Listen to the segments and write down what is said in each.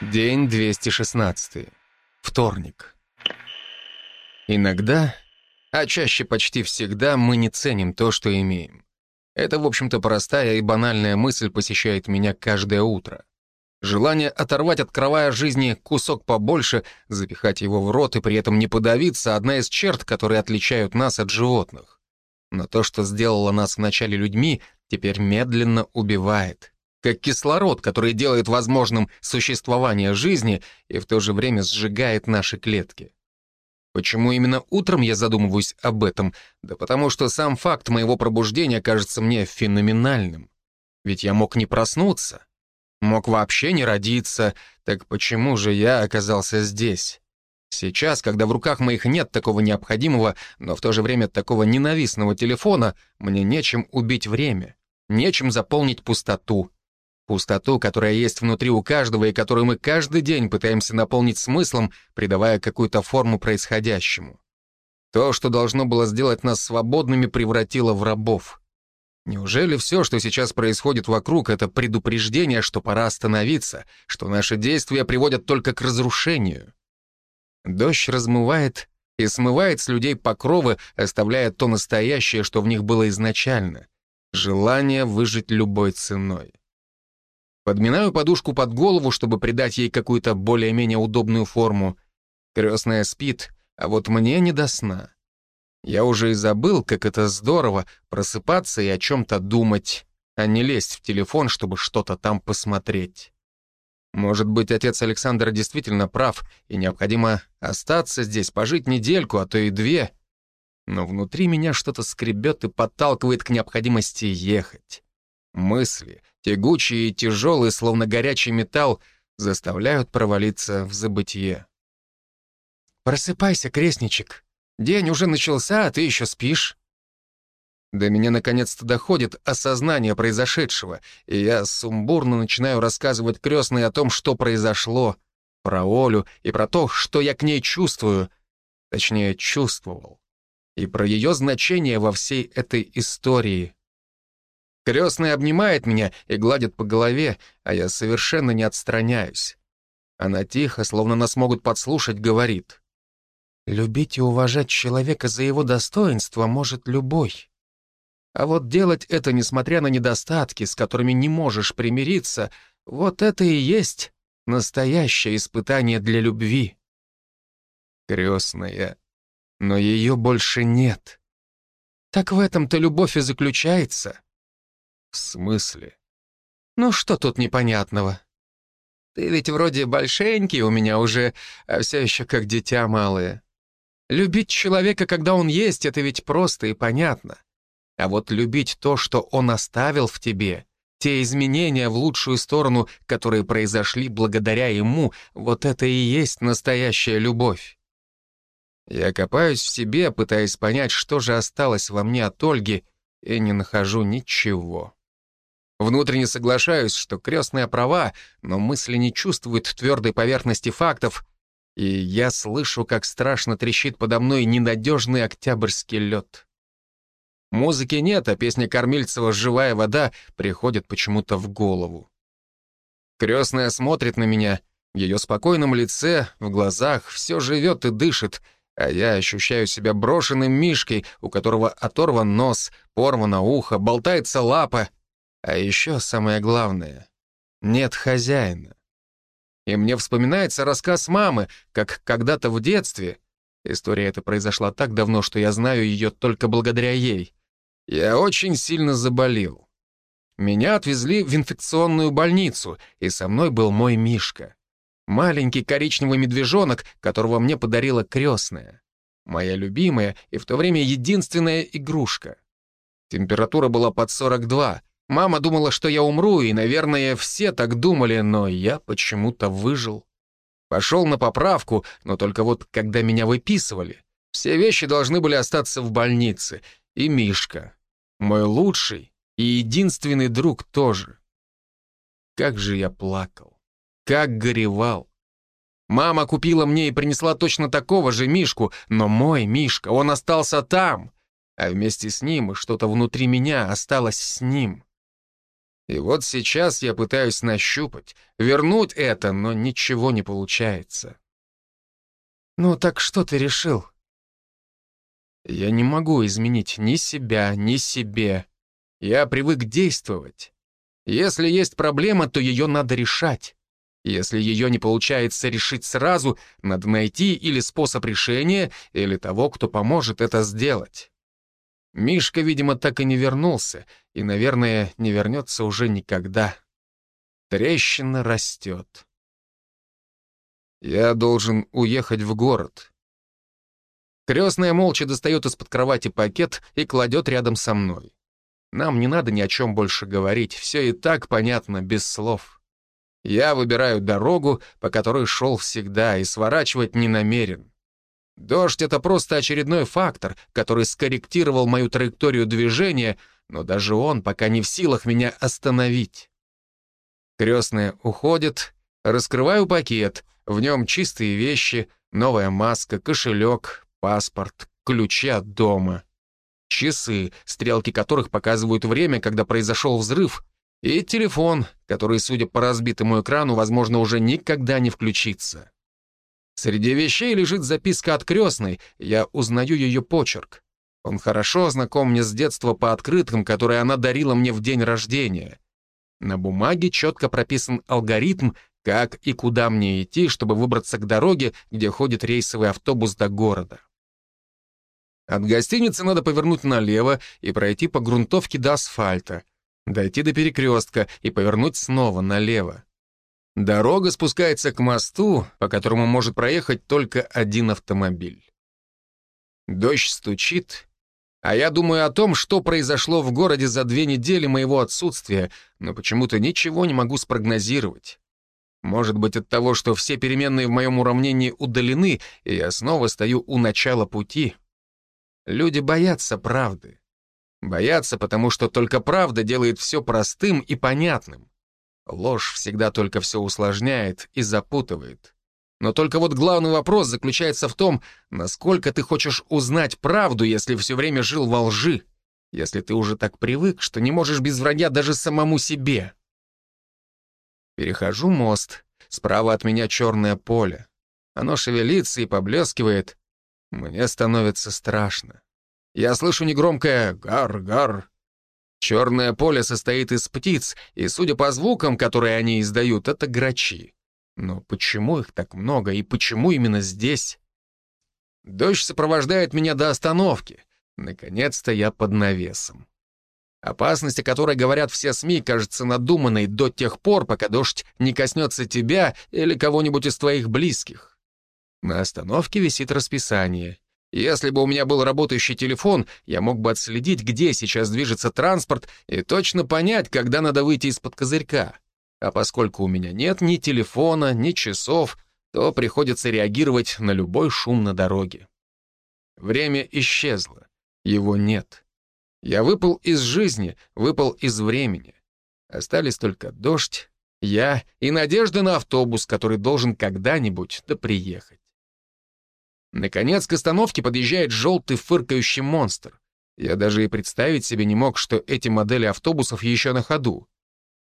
День 216. Вторник. Иногда, а чаще почти всегда, мы не ценим то, что имеем. Это, в общем-то, простая и банальная мысль посещает меня каждое утро. Желание оторвать от кровая жизни кусок побольше, запихать его в рот и при этом не подавиться — одна из черт, которые отличают нас от животных. Но то, что сделало нас вначале людьми, теперь медленно убивает как кислород, который делает возможным существование жизни и в то же время сжигает наши клетки. Почему именно утром я задумываюсь об этом? Да потому что сам факт моего пробуждения кажется мне феноменальным. Ведь я мог не проснуться, мог вообще не родиться, так почему же я оказался здесь? Сейчас, когда в руках моих нет такого необходимого, но в то же время такого ненавистного телефона, мне нечем убить время, нечем заполнить пустоту. Пустоту, которая есть внутри у каждого и которую мы каждый день пытаемся наполнить смыслом, придавая какую-то форму происходящему. То, что должно было сделать нас свободными, превратило в рабов. Неужели все, что сейчас происходит вокруг, это предупреждение, что пора остановиться, что наши действия приводят только к разрушению? Дождь размывает и смывает с людей покровы, оставляя то настоящее, что в них было изначально — желание выжить любой ценой. Подминаю подушку под голову, чтобы придать ей какую-то более-менее удобную форму. Крестная спит, а вот мне не до сна. Я уже и забыл, как это здорово просыпаться и о чем-то думать, а не лезть в телефон, чтобы что-то там посмотреть. Может быть, отец Александра действительно прав, и необходимо остаться здесь, пожить недельку, а то и две. Но внутри меня что-то скребет и подталкивает к необходимости ехать. Мысли, тягучие и тяжелые, словно горячий металл, заставляют провалиться в забытье. «Просыпайся, крестничек. День уже начался, а ты еще спишь». До меня наконец-то доходит осознание произошедшего, и я сумбурно начинаю рассказывать крестной о том, что произошло, про Олю и про то, что я к ней чувствую, точнее, чувствовал, и про ее значение во всей этой истории. Крестный обнимает меня и гладит по голове, а я совершенно не отстраняюсь. Она тихо, словно нас могут подслушать, говорит. «Любить и уважать человека за его достоинство может любой. А вот делать это, несмотря на недостатки, с которыми не можешь примириться, вот это и есть настоящее испытание для любви». Крестная. Но ее больше нет. Так в этом-то любовь и заключается. «В смысле?» «Ну что тут непонятного? Ты ведь вроде большенький у меня уже, а все еще как дитя малое. Любить человека, когда он есть, это ведь просто и понятно. А вот любить то, что он оставил в тебе, те изменения в лучшую сторону, которые произошли благодаря ему, вот это и есть настоящая любовь. Я копаюсь в себе, пытаясь понять, что же осталось во мне от Ольги, и не нахожу ничего. Внутренне соглашаюсь, что крестная права, но мысли не чувствуют твердой поверхности фактов, и я слышу, как страшно трещит подо мной ненадежный октябрьский лед. Музыки нет, а песня Кормильцева «Живая вода» приходит почему-то в голову. Крестная смотрит на меня, в ее спокойном лице, в глазах все живет и дышит, а я ощущаю себя брошенным мишкой, у которого оторван нос, порвано ухо, болтается лапа, а еще самое главное — нет хозяина. И мне вспоминается рассказ мамы, как когда-то в детстве, история эта произошла так давно, что я знаю ее только благодаря ей, я очень сильно заболел. Меня отвезли в инфекционную больницу, и со мной был мой Мишка. Маленький коричневый медвежонок, которого мне подарила крестная. Моя любимая и в то время единственная игрушка. Температура была под 42, Мама думала, что я умру, и, наверное, все так думали, но я почему-то выжил. Пошел на поправку, но только вот когда меня выписывали, все вещи должны были остаться в больнице. И Мишка, мой лучший и единственный друг тоже. Как же я плакал, как горевал. Мама купила мне и принесла точно такого же Мишку, но мой Мишка, он остался там, а вместе с ним и что-то внутри меня осталось с ним. И вот сейчас я пытаюсь нащупать, вернуть это, но ничего не получается. «Ну так что ты решил?» Я не могу изменить ни себя, ни себе. Я привык действовать. Если есть проблема, то ее надо решать. Если ее не получается решить сразу, надо найти или способ решения, или того, кто поможет это сделать. Мишка, видимо, так и не вернулся, и, наверное, не вернется уже никогда. Трещина растет. Я должен уехать в город. Крестная молча достает из-под кровати пакет и кладет рядом со мной. Нам не надо ни о чем больше говорить, все и так понятно, без слов. Я выбираю дорогу, по которой шел всегда, и сворачивать не намерен. Дождь — это просто очередной фактор, который скорректировал мою траекторию движения, но даже он пока не в силах меня остановить. Крестная уходит, раскрываю пакет, в нем чистые вещи, новая маска, кошелек, паспорт, ключи от дома. Часы, стрелки которых показывают время, когда произошел взрыв, и телефон, который, судя по разбитому экрану, возможно, уже никогда не включится. Среди вещей лежит записка от крестной, я узнаю ее почерк. Он хорошо знаком мне с детства по открыткам, которые она дарила мне в день рождения. На бумаге четко прописан алгоритм, как и куда мне идти, чтобы выбраться к дороге, где ходит рейсовый автобус до города. От гостиницы надо повернуть налево и пройти по грунтовке до асфальта дойти до перекрестка и повернуть снова налево. Дорога спускается к мосту, по которому может проехать только один автомобиль. Дождь стучит, а я думаю о том, что произошло в городе за две недели моего отсутствия, но почему-то ничего не могу спрогнозировать. Может быть, от того, что все переменные в моем уравнении удалены, и я снова стою у начала пути. Люди боятся правды. Боятся, потому что только правда делает все простым и понятным. Ложь всегда только все усложняет и запутывает. Но только вот главный вопрос заключается в том, насколько ты хочешь узнать правду, если все время жил во лжи, если ты уже так привык, что не можешь без вранья даже самому себе. Перехожу мост. Справа от меня черное поле. Оно шевелится и поблескивает. Мне становится страшно. Я слышу негромкое «гар-гар». Черное поле состоит из птиц, и, судя по звукам, которые они издают, это грачи. Но почему их так много, и почему именно здесь? Дождь сопровождает меня до остановки. Наконец-то я под навесом. Опасность, о которой говорят все СМИ, кажется надуманной до тех пор, пока дождь не коснется тебя или кого-нибудь из твоих близких. На остановке висит расписание. Если бы у меня был работающий телефон, я мог бы отследить, где сейчас движется транспорт, и точно понять, когда надо выйти из-под козырька. А поскольку у меня нет ни телефона, ни часов, то приходится реагировать на любой шум на дороге. Время исчезло. Его нет. Я выпал из жизни, выпал из времени. Остались только дождь, я и надежда на автобус, который должен когда-нибудь да приехать. Наконец к остановке подъезжает желтый фыркающий монстр. Я даже и представить себе не мог, что эти модели автобусов еще на ходу.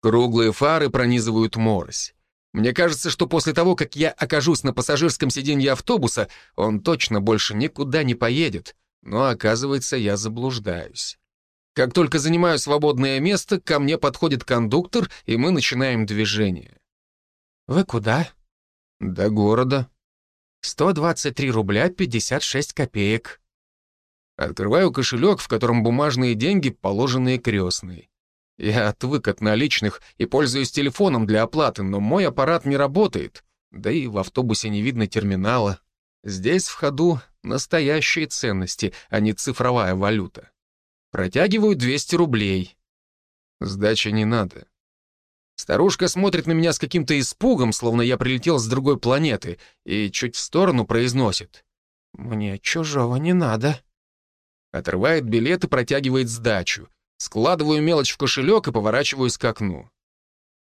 Круглые фары пронизывают морось. Мне кажется, что после того, как я окажусь на пассажирском сиденье автобуса, он точно больше никуда не поедет. Но, оказывается, я заблуждаюсь. Как только занимаю свободное место, ко мне подходит кондуктор, и мы начинаем движение. «Вы куда?» «До города», 123 рубля 56 копеек. Открываю кошелек, в котором бумажные деньги, положенные крестные. Я отвык от наличных и пользуюсь телефоном для оплаты, но мой аппарат не работает, да и в автобусе не видно терминала. Здесь в ходу настоящие ценности, а не цифровая валюта. Протягиваю 200 рублей. Сдачи не надо. Старушка смотрит на меня с каким-то испугом, словно я прилетел с другой планеты, и чуть в сторону произносит. «Мне чужого не надо». Отрывает билет и протягивает сдачу. Складываю мелочь в кошелек и поворачиваюсь к окну.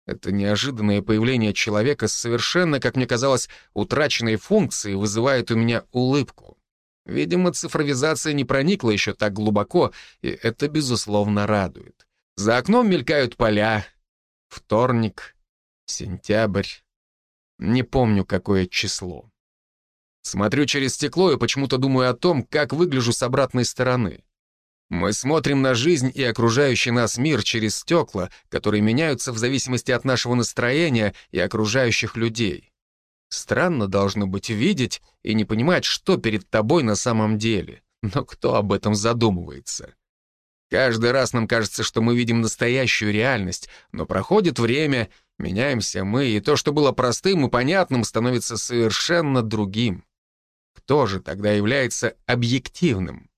Это неожиданное появление человека с совершенно, как мне казалось, утраченной функцией вызывает у меня улыбку. Видимо, цифровизация не проникла еще так глубоко, и это, безусловно, радует. За окном мелькают поля, Вторник, сентябрь. Не помню, какое число. Смотрю через стекло и почему-то думаю о том, как выгляжу с обратной стороны. Мы смотрим на жизнь и окружающий нас мир через стекла, которые меняются в зависимости от нашего настроения и окружающих людей. Странно должно быть видеть и не понимать, что перед тобой на самом деле. Но кто об этом задумывается? Каждый раз нам кажется, что мы видим настоящую реальность, но проходит время, меняемся мы, и то, что было простым и понятным, становится совершенно другим. Кто же тогда является объективным?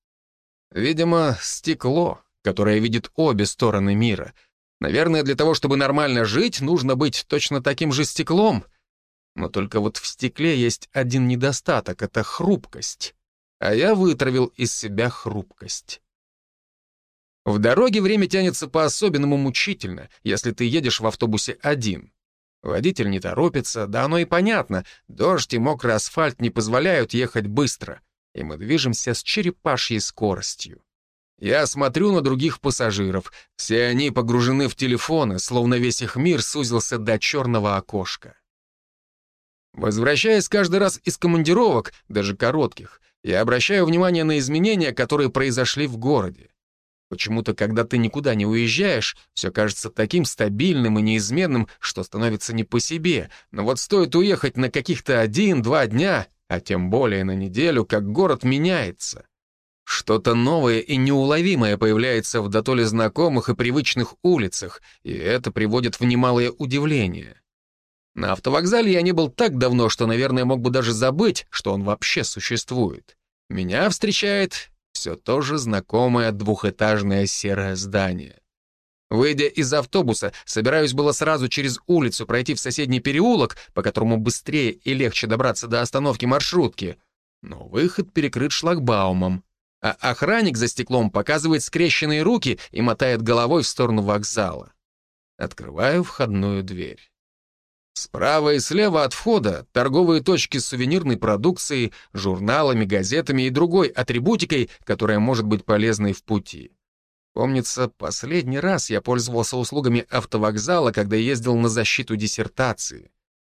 Видимо, стекло, которое видит обе стороны мира. Наверное, для того, чтобы нормально жить, нужно быть точно таким же стеклом. Но только вот в стекле есть один недостаток — это хрупкость. А я вытравил из себя хрупкость. В дороге время тянется по-особенному мучительно, если ты едешь в автобусе один. Водитель не торопится, да оно и понятно. Дождь и мокрый асфальт не позволяют ехать быстро, и мы движемся с черепашьей скоростью. Я смотрю на других пассажиров. Все они погружены в телефоны, словно весь их мир сузился до черного окошка. Возвращаясь каждый раз из командировок, даже коротких, я обращаю внимание на изменения, которые произошли в городе. Почему-то, когда ты никуда не уезжаешь, все кажется таким стабильным и неизменным, что становится не по себе. Но вот стоит уехать на каких-то один-два дня, а тем более на неделю, как город меняется. Что-то новое и неуловимое появляется в дотоле знакомых и привычных улицах, и это приводит в немалое удивление. На автовокзале я не был так давно, что, наверное, мог бы даже забыть, что он вообще существует. Меня встречает все то же знакомое двухэтажное серое здание. Выйдя из автобуса, собираюсь было сразу через улицу пройти в соседний переулок, по которому быстрее и легче добраться до остановки маршрутки. Но выход перекрыт шлагбаумом, а охранник за стеклом показывает скрещенные руки и мотает головой в сторону вокзала. Открываю входную дверь. Справа и слева от входа торговые точки с сувенирной продукцией, журналами, газетами и другой атрибутикой, которая может быть полезной в пути. Помнится, последний раз я пользовался услугами автовокзала, когда ездил на защиту диссертации.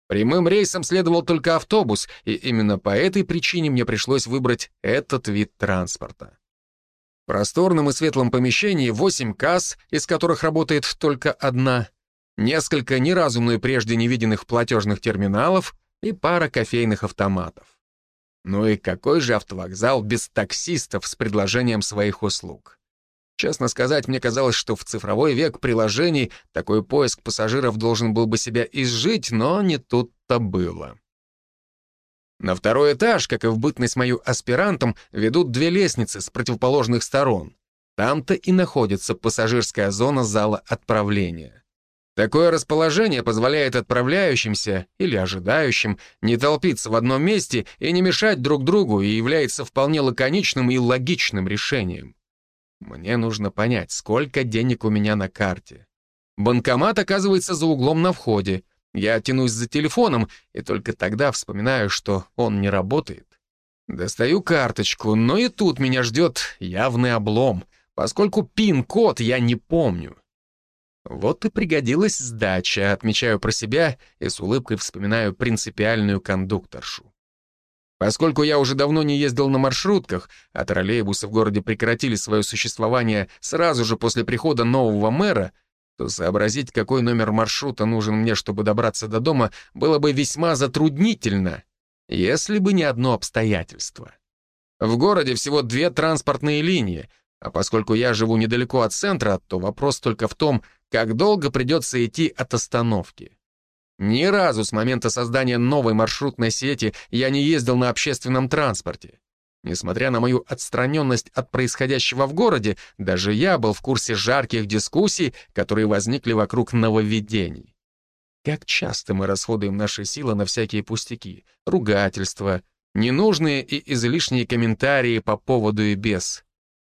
Прямым рейсом следовал только автобус, и именно по этой причине мне пришлось выбрать этот вид транспорта. В просторном и светлом помещении 8 касс, из которых работает только одна — несколько ни разу мной прежде не виденных платежных терминалов и пара кофейных автоматов. Ну и какой же автовокзал без таксистов с предложением своих услуг? Честно сказать, мне казалось, что в цифровой век приложений такой поиск пассажиров должен был бы себя изжить, но не тут-то было. На второй этаж, как и в бытность мою аспирантом, ведут две лестницы с противоположных сторон. Там-то и находится пассажирская зона зала отправления. Такое расположение позволяет отправляющимся или ожидающим не толпиться в одном месте и не мешать друг другу и является вполне лаконичным и логичным решением. Мне нужно понять, сколько денег у меня на карте. Банкомат оказывается за углом на входе. Я тянусь за телефоном и только тогда вспоминаю, что он не работает. Достаю карточку, но и тут меня ждет явный облом, поскольку пин-код я не помню. Вот и пригодилась сдача, отмечаю про себя и с улыбкой вспоминаю принципиальную кондукторшу. Поскольку я уже давно не ездил на маршрутках, а троллейбусы в городе прекратили свое существование сразу же после прихода нового мэра, то сообразить, какой номер маршрута нужен мне, чтобы добраться до дома, было бы весьма затруднительно, если бы не одно обстоятельство. В городе всего две транспортные линии, а поскольку я живу недалеко от центра, то вопрос только в том, как долго придется идти от остановки. Ни разу с момента создания новой маршрутной сети я не ездил на общественном транспорте. Несмотря на мою отстраненность от происходящего в городе, даже я был в курсе жарких дискуссий, которые возникли вокруг нововведений. Как часто мы расходуем наши силы на всякие пустяки, ругательства, ненужные и излишние комментарии по поводу и без.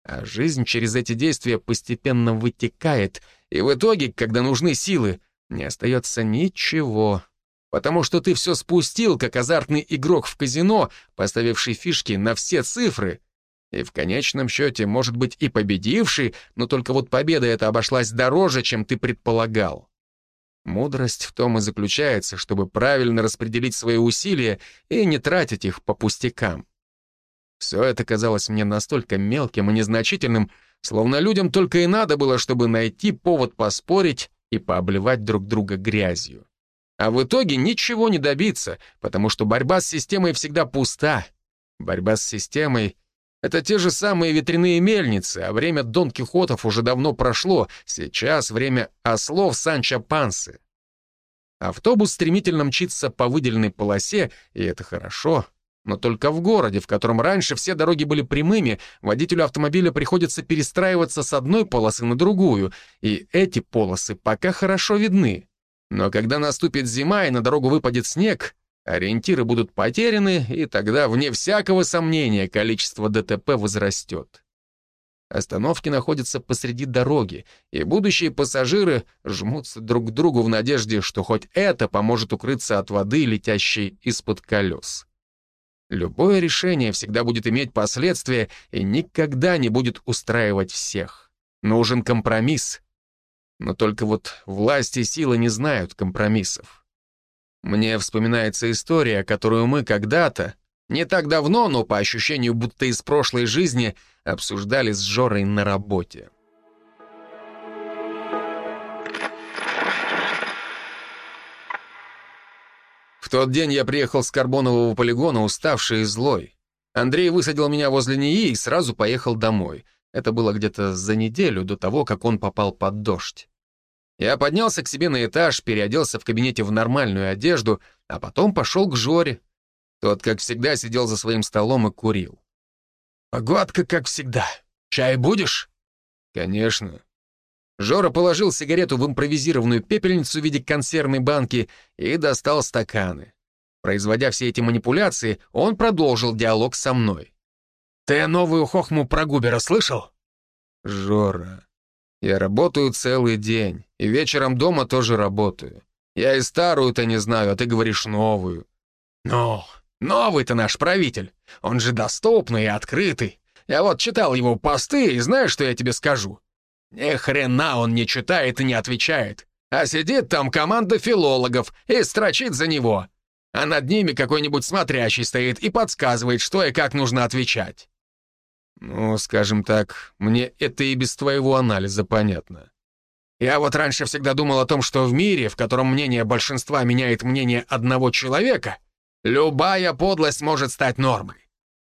А жизнь через эти действия постепенно вытекает — и в итоге, когда нужны силы, не остается ничего. Потому что ты все спустил, как азартный игрок в казино, поставивший фишки на все цифры. И в конечном счете, может быть, и победивший, но только вот победа эта обошлась дороже, чем ты предполагал. Мудрость в том и заключается, чтобы правильно распределить свои усилия и не тратить их по пустякам. Все это казалось мне настолько мелким и незначительным, словно людям только и надо было, чтобы найти повод поспорить и пообливать друг друга грязью. А в итоге ничего не добиться, потому что борьба с системой всегда пуста. Борьба с системой — это те же самые ветряные мельницы, а время Дон Кихотов уже давно прошло, сейчас время ослов Санчо Пансы. Автобус стремительно мчится по выделенной полосе, и это хорошо, но только в городе, в котором раньше все дороги были прямыми, водителю автомобиля приходится перестраиваться с одной полосы на другую, и эти полосы пока хорошо видны. Но когда наступит зима и на дорогу выпадет снег, ориентиры будут потеряны, и тогда, вне всякого сомнения, количество ДТП возрастет. Остановки находятся посреди дороги, и будущие пассажиры жмутся друг к другу в надежде, что хоть это поможет укрыться от воды, летящей из-под колес. Любое решение всегда будет иметь последствия и никогда не будет устраивать всех. Нужен компромисс, но только вот власть и сила не знают компромиссов. Мне вспоминается история, которую мы когда-то, не так давно, но по ощущению будто из прошлой жизни, обсуждали с Жорой на работе. Тот день я приехал с карбонового полигона, уставший и злой. Андрей высадил меня возле НИИ и сразу поехал домой. Это было где-то за неделю до того, как он попал под дождь. Я поднялся к себе на этаж, переоделся в кабинете в нормальную одежду, а потом пошел к Жоре. Тот, как всегда, сидел за своим столом и курил. «Погодка, как всегда. Чай будешь?» «Конечно». Жора положил сигарету в импровизированную пепельницу в виде консервной банки и достал стаканы. Производя все эти манипуляции, он продолжил диалог со мной. «Ты новую хохму про Губера слышал?» «Жора, я работаю целый день, и вечером дома тоже работаю. Я и старую-то не знаю, а ты говоришь новую». «Ну, новый-то наш правитель. Он же доступный и открытый. Я вот читал его посты, и знаешь, что я тебе скажу? Ни хрена он не читает и не отвечает. А сидит там команда филологов и строчит за него. А над ними какой-нибудь смотрящий стоит и подсказывает, что и как нужно отвечать. Ну, скажем так, мне это и без твоего анализа понятно. Я вот раньше всегда думал о том, что в мире, в котором мнение большинства меняет мнение одного человека, любая подлость может стать нормой.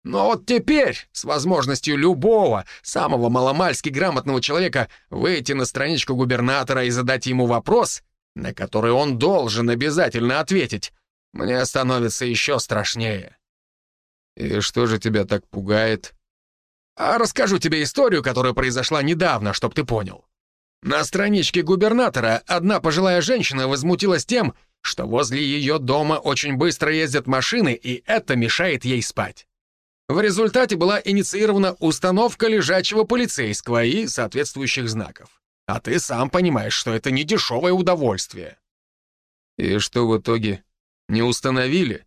Но вот теперь, с возможностью любого, самого маломальски грамотного человека выйти на страничку губернатора и задать ему вопрос, на который он должен обязательно ответить, мне становится еще страшнее. И что же тебя так пугает? А расскажу тебе историю, которая произошла недавно, чтоб ты понял. На страничке губернатора одна пожилая женщина возмутилась тем, что возле ее дома очень быстро ездят машины, и это мешает ей спать. В результате была инициирована установка лежачего полицейского и соответствующих знаков. А ты сам понимаешь, что это не дешевое удовольствие. И что в итоге? Не установили?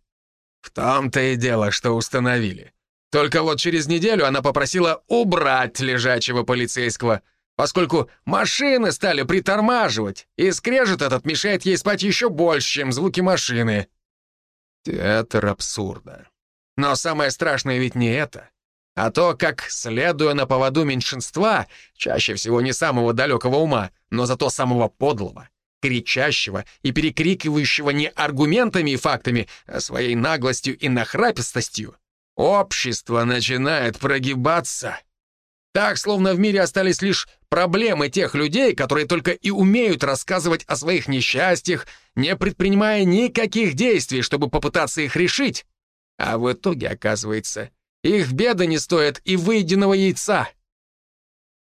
В том-то и дело, что установили. Только вот через неделю она попросила убрать лежачего полицейского, поскольку машины стали притормаживать, и скрежет этот мешает ей спать еще больше, чем звуки машины. Театр абсурда. Но самое страшное ведь не это, а то, как, следуя на поводу меньшинства, чаще всего не самого далекого ума, но зато самого подлого, кричащего и перекрикивающего не аргументами и фактами, а своей наглостью и нахрапистостью, Общество начинает прогибаться. Так, словно в мире остались лишь проблемы тех людей, которые только и умеют рассказывать о своих несчастьях, не предпринимая никаких действий, чтобы попытаться их решить. А в итоге, оказывается, их беды не стоят и выеденного яйца.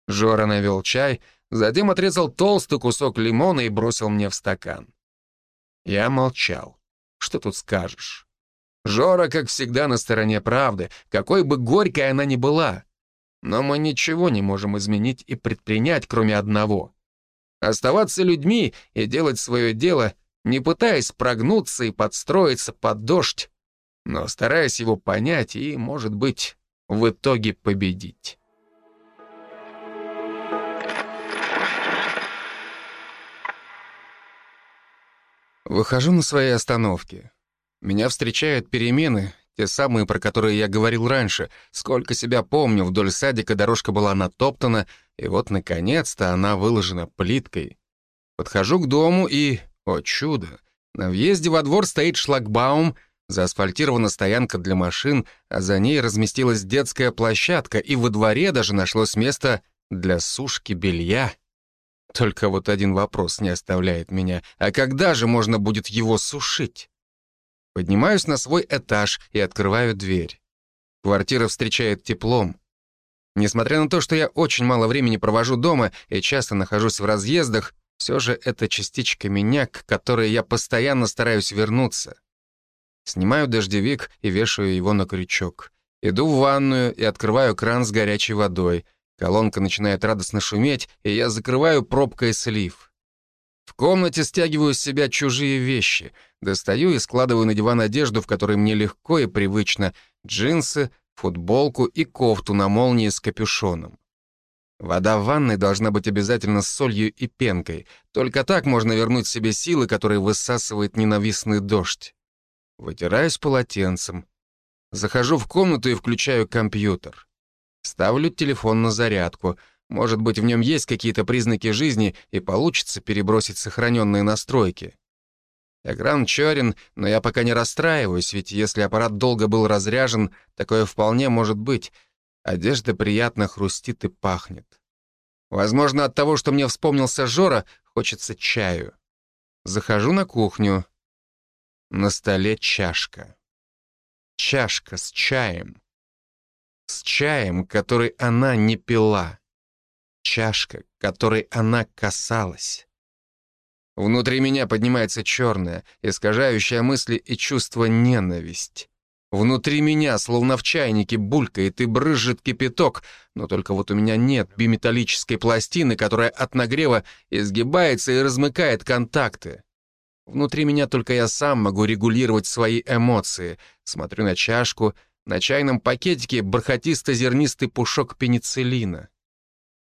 Жора навел чай, затем отрезал толстый кусок лимона и бросил мне в стакан. Я молчал. Что тут скажешь? Жора, как всегда, на стороне правды, какой бы горькой она ни была. Но мы ничего не можем изменить и предпринять, кроме одного. Оставаться людьми и делать свое дело, не пытаясь прогнуться и подстроиться под дождь, но стараясь его понять и, может быть, в итоге победить. Выхожу на своей остановке. Меня встречают перемены, те самые, про которые я говорил раньше. Сколько себя помню, вдоль садика дорожка была натоптана, и вот, наконец-то, она выложена плиткой. Подхожу к дому и... О чудо! На въезде во двор стоит шлагбаум, заасфальтирована стоянка для машин, а за ней разместилась детская площадка, и во дворе даже нашлось место для сушки белья. Только вот один вопрос не оставляет меня. А когда же можно будет его сушить? Поднимаюсь на свой этаж и открываю дверь. Квартира встречает теплом. Несмотря на то, что я очень мало времени провожу дома и часто нахожусь в разъездах, все же это частичка меня, к которой я постоянно стараюсь вернуться. Снимаю дождевик и вешаю его на крючок. Иду в ванную и открываю кран с горячей водой — Колонка начинает радостно шуметь, и я закрываю пробкой слив. В комнате стягиваю с себя чужие вещи, достаю и складываю на диван одежду, в которой мне легко и привычно, джинсы, футболку и кофту на молнии с капюшоном. Вода в ванной должна быть обязательно с солью и пенкой. Только так можно вернуть себе силы, которые высасывает ненавистный дождь. Вытираюсь полотенцем. Захожу в комнату и включаю компьютер. Ставлю телефон на зарядку. Может быть, в нем есть какие-то признаки жизни, и получится перебросить сохраненные настройки. Экран черен, но я пока не расстраиваюсь, ведь если аппарат долго был разряжен, такое вполне может быть. Одежда приятно хрустит и пахнет. Возможно, от того, что мне вспомнился Жора, хочется чаю. Захожу на кухню. На столе чашка. Чашка с чаем. С чаем, который она не пила. Чашка, которой она касалась. Внутри меня поднимается черная, искажающая мысли и чувство ненависть. Внутри меня, словно в чайнике, булькает и брызжет кипяток, но только вот у меня нет биметаллической пластины, которая от нагрева изгибается и размыкает контакты. Внутри меня только я сам могу регулировать свои эмоции. Смотрю на чашку на чайном пакетике бархатисто-зернистый пушок пенициллина.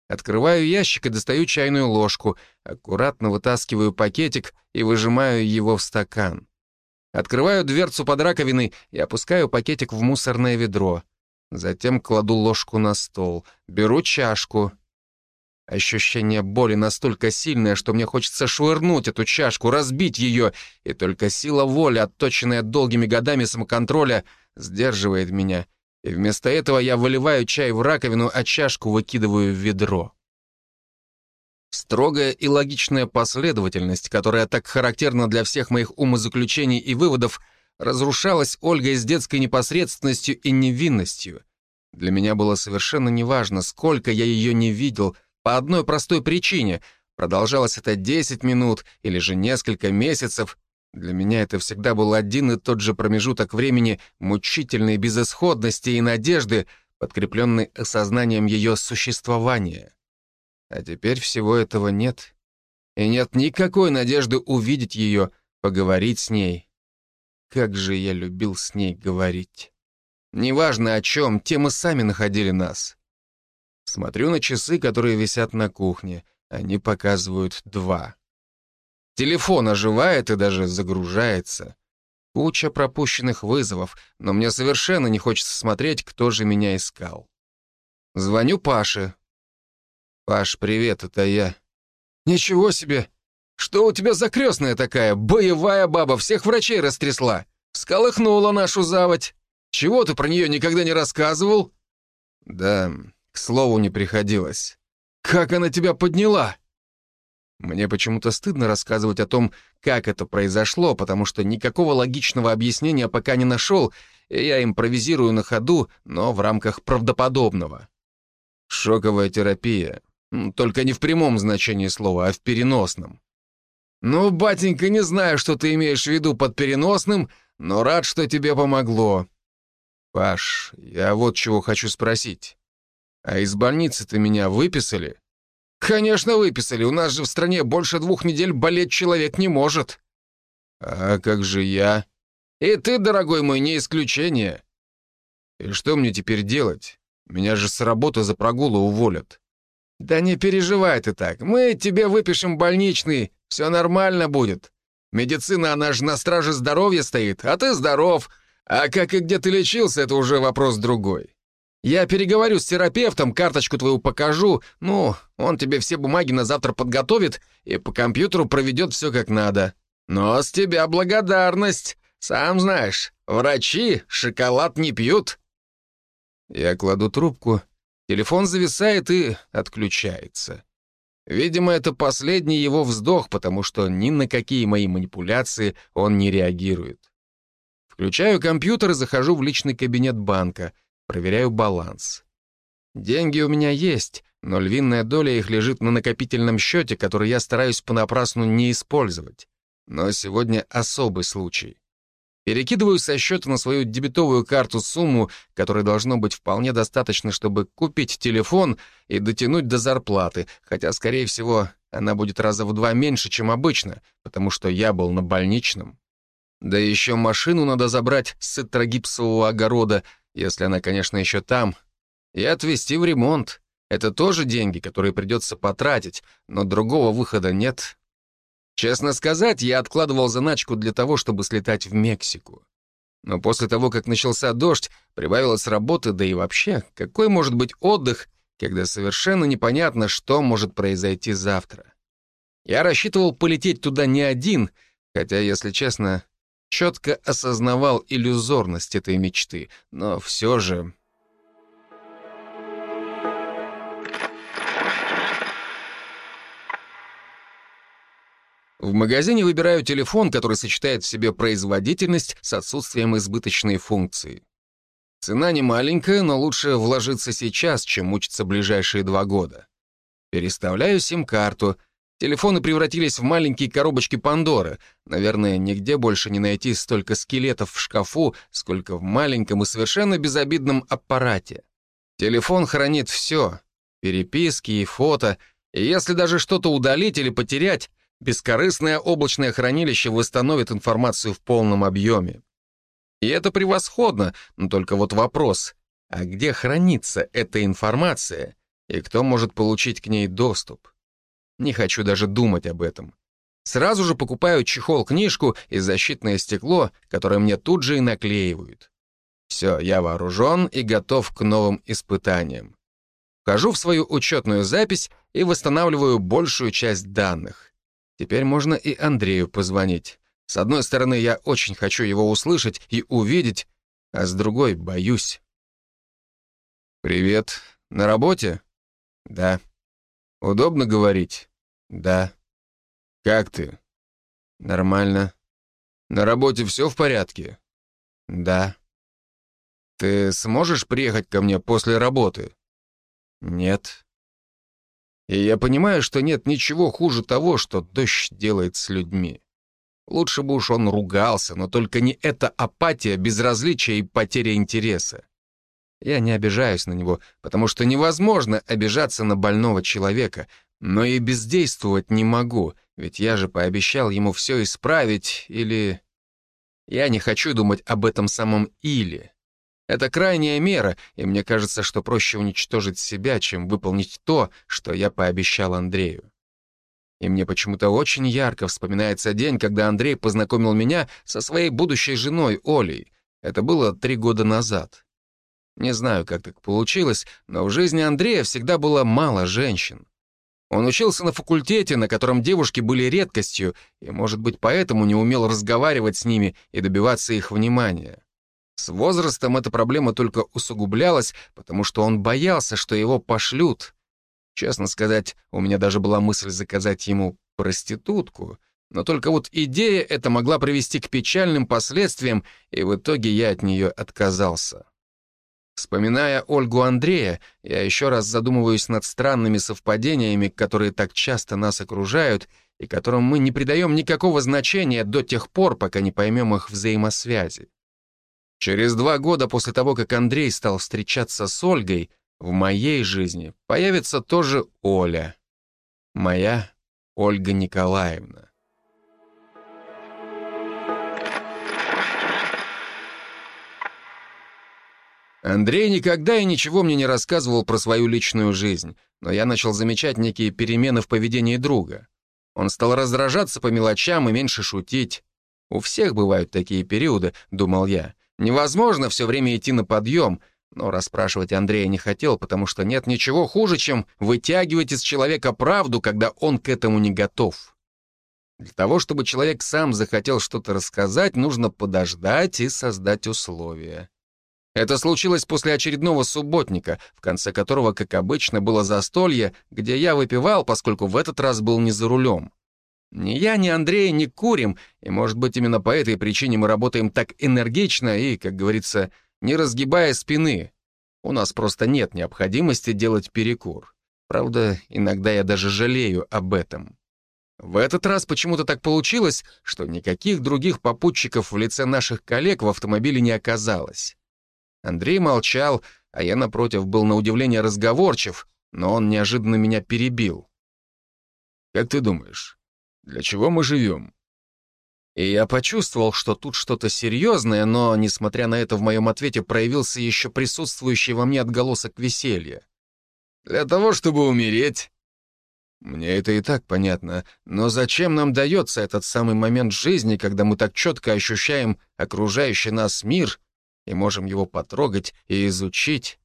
Открываю ящик и достаю чайную ложку, аккуратно вытаскиваю пакетик и выжимаю его в стакан. Открываю дверцу под раковиной и опускаю пакетик в мусорное ведро. Затем кладу ложку на стол, беру чашку. Ощущение боли настолько сильное, что мне хочется швырнуть эту чашку, разбить ее, и только сила воли, отточенная долгими годами самоконтроля — сдерживает меня, и вместо этого я выливаю чай в раковину, а чашку выкидываю в ведро. Строгая и логичная последовательность, которая так характерна для всех моих умозаключений и выводов, разрушалась Ольгой с детской непосредственностью и невинностью. Для меня было совершенно неважно, сколько я ее не видел, по одной простой причине. Продолжалось это 10 минут или же несколько месяцев, для меня это всегда был один и тот же промежуток времени мучительной безысходности и надежды, подкрепленный осознанием ее существования. А теперь всего этого нет. И нет никакой надежды увидеть ее, поговорить с ней. Как же я любил с ней говорить. Неважно о чем, темы сами находили нас. Смотрю на часы, которые висят на кухне. Они показывают два. Телефон оживает и даже загружается. Куча пропущенных вызовов, но мне совершенно не хочется смотреть, кто же меня искал. Звоню Паше. «Паш, привет, это я». «Ничего себе! Что у тебя за крестная такая? Боевая баба, всех врачей растрясла. Сколыхнула нашу заводь. Чего ты про нее никогда не рассказывал?» «Да, к слову не приходилось». «Как она тебя подняла?» Мне почему-то стыдно рассказывать о том, как это произошло, потому что никакого логичного объяснения пока не нашел, и я импровизирую на ходу, но в рамках правдоподобного. Шоковая терапия. Только не в прямом значении слова, а в переносном. «Ну, батенька, не знаю, что ты имеешь в виду под переносным, но рад, что тебе помогло». «Паш, я вот чего хочу спросить. А из больницы-то меня выписали?» «Конечно выписали. У нас же в стране больше двух недель болеть человек не может». «А как же я?» «И ты, дорогой мой, не исключение». «И что мне теперь делать? Меня же с работы за прогулы уволят». «Да не переживай ты так. Мы тебе выпишем больничный. Все нормально будет. Медицина, она же на страже здоровья стоит, а ты здоров. А как и где ты лечился, это уже вопрос другой. Я переговорю с терапевтом, карточку твою покажу. Ну, он тебе все бумаги на завтра подготовит и по компьютеру проведет все как надо. Но с тебя благодарность. Сам знаешь, врачи шоколад не пьют. Я кладу трубку, телефон зависает и отключается. Видимо, это последний его вздох, потому что ни на какие мои манипуляции он не реагирует. Включаю компьютер и захожу в личный кабинет банка, проверяю баланс. Деньги у меня есть, но львиная доля их лежит на накопительном счете, который я стараюсь понапрасну не использовать. Но сегодня особый случай. Перекидываю со счета на свою дебетовую карту сумму, которой должно быть вполне достаточно, чтобы купить телефон и дотянуть до зарплаты, хотя, скорее всего, она будет раза в два меньше, чем обычно, потому что я был на больничном. Да еще машину надо забрать с цитрогипсового огорода, если она, конечно, еще там, и отвезти в ремонт. Это тоже деньги, которые придется потратить, но другого выхода нет. Честно сказать, я откладывал заначку для того, чтобы слетать в Мексику. Но после того, как начался дождь, прибавилось работы, да и вообще, какой может быть отдых, когда совершенно непонятно, что может произойти завтра. Я рассчитывал полететь туда не один, хотя, если честно, четко осознавал иллюзорность этой мечты, но все же В магазине выбираю телефон, который сочетает в себе производительность с отсутствием избыточной функции. Цена не маленькая, но лучше вложиться сейчас, чем мучиться ближайшие два года. Переставляю сим-карту. Телефоны превратились в маленькие коробочки Пандоры. Наверное, нигде больше не найти столько скелетов в шкафу, сколько в маленьком и совершенно безобидном аппарате. Телефон хранит все — переписки и фото, и если даже что-то удалить или потерять, Бескорыстное облачное хранилище восстановит информацию в полном объеме. И это превосходно, но только вот вопрос, а где хранится эта информация и кто может получить к ней доступ? Не хочу даже думать об этом. Сразу же покупаю чехол-книжку и защитное стекло, которое мне тут же и наклеивают. Все, я вооружен и готов к новым испытаниям. Вхожу в свою учетную запись и восстанавливаю большую часть данных. Теперь можно и Андрею позвонить. С одной стороны, я очень хочу его услышать и увидеть, а с другой — боюсь. «Привет. На работе?» «Да». «Удобно говорить?» «Да». «Как ты?» «Нормально». «На работе все в порядке?» «Да». «Ты сможешь приехать ко мне после работы?» «Нет». И я понимаю, что нет ничего хуже того, что дождь делает с людьми. Лучше бы уж он ругался, но только не эта апатия, безразличие и потеря интереса. Я не обижаюсь на него, потому что невозможно обижаться на больного человека, но и бездействовать не могу, ведь я же пообещал ему все исправить, или... Я не хочу думать об этом самом «или». Это крайняя мера, и мне кажется, что проще уничтожить себя, чем выполнить то, что я пообещал Андрею. И мне почему-то очень ярко вспоминается день, когда Андрей познакомил меня со своей будущей женой Олей. Это было три года назад. Не знаю, как так получилось, но в жизни Андрея всегда было мало женщин. Он учился на факультете, на котором девушки были редкостью, и, может быть, поэтому не умел разговаривать с ними и добиваться их внимания. С возрастом эта проблема только усугублялась, потому что он боялся, что его пошлют. Честно сказать, у меня даже была мысль заказать ему проститутку, но только вот идея эта могла привести к печальным последствиям, и в итоге я от нее отказался. Вспоминая Ольгу Андрея, я еще раз задумываюсь над странными совпадениями, которые так часто нас окружают и которым мы не придаем никакого значения до тех пор, пока не поймем их взаимосвязи. Через два года после того, как Андрей стал встречаться с Ольгой, в моей жизни появится тоже Оля. Моя Ольга Николаевна. Андрей никогда и ничего мне не рассказывал про свою личную жизнь, но я начал замечать некие перемены в поведении друга. Он стал раздражаться по мелочам и меньше шутить. У всех бывают такие периоды, думал я. Невозможно все время идти на подъем, но расспрашивать Андрея не хотел, потому что нет ничего хуже, чем вытягивать из человека правду, когда он к этому не готов. Для того, чтобы человек сам захотел что-то рассказать, нужно подождать и создать условия. Это случилось после очередного субботника, в конце которого, как обычно, было застолье, где я выпивал, поскольку в этот раз был не за рулем. Ни я, ни Андрей не курим, и, может быть, именно по этой причине мы работаем так энергично и, как говорится, не разгибая спины. У нас просто нет необходимости делать перекур. Правда, иногда я даже жалею об этом. В этот раз почему-то так получилось, что никаких других попутчиков в лице наших коллег в автомобиле не оказалось. Андрей молчал, а я, напротив, был на удивление разговорчив, но он неожиданно меня перебил. «Как ты думаешь, для чего мы живем?» И я почувствовал, что тут что-то серьезное, но, несмотря на это, в моем ответе проявился еще присутствующий во мне отголосок веселья. «Для того, чтобы умереть». Мне это и так понятно, но зачем нам дается этот самый момент жизни, когда мы так четко ощущаем окружающий нас мир и можем его потрогать и изучить,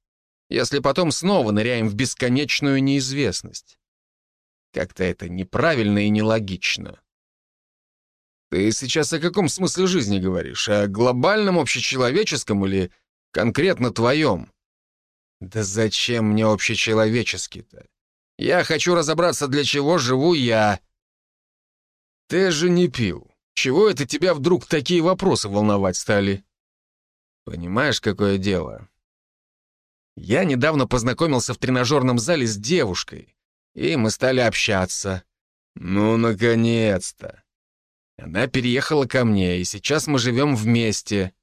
если потом снова ныряем в бесконечную неизвестность? Как-то это неправильно и нелогично. Ты сейчас о каком смысле жизни говоришь? О глобальном, общечеловеческом или конкретно твоем? Да зачем мне общечеловеческий-то? Я хочу разобраться, для чего живу я. Ты же не пил. Чего это тебя вдруг такие вопросы волновать стали? Понимаешь, какое дело? Я недавно познакомился в тренажерном зале с девушкой, и мы стали общаться. Ну, наконец-то. Она переехала ко мне, и сейчас мы живем вместе.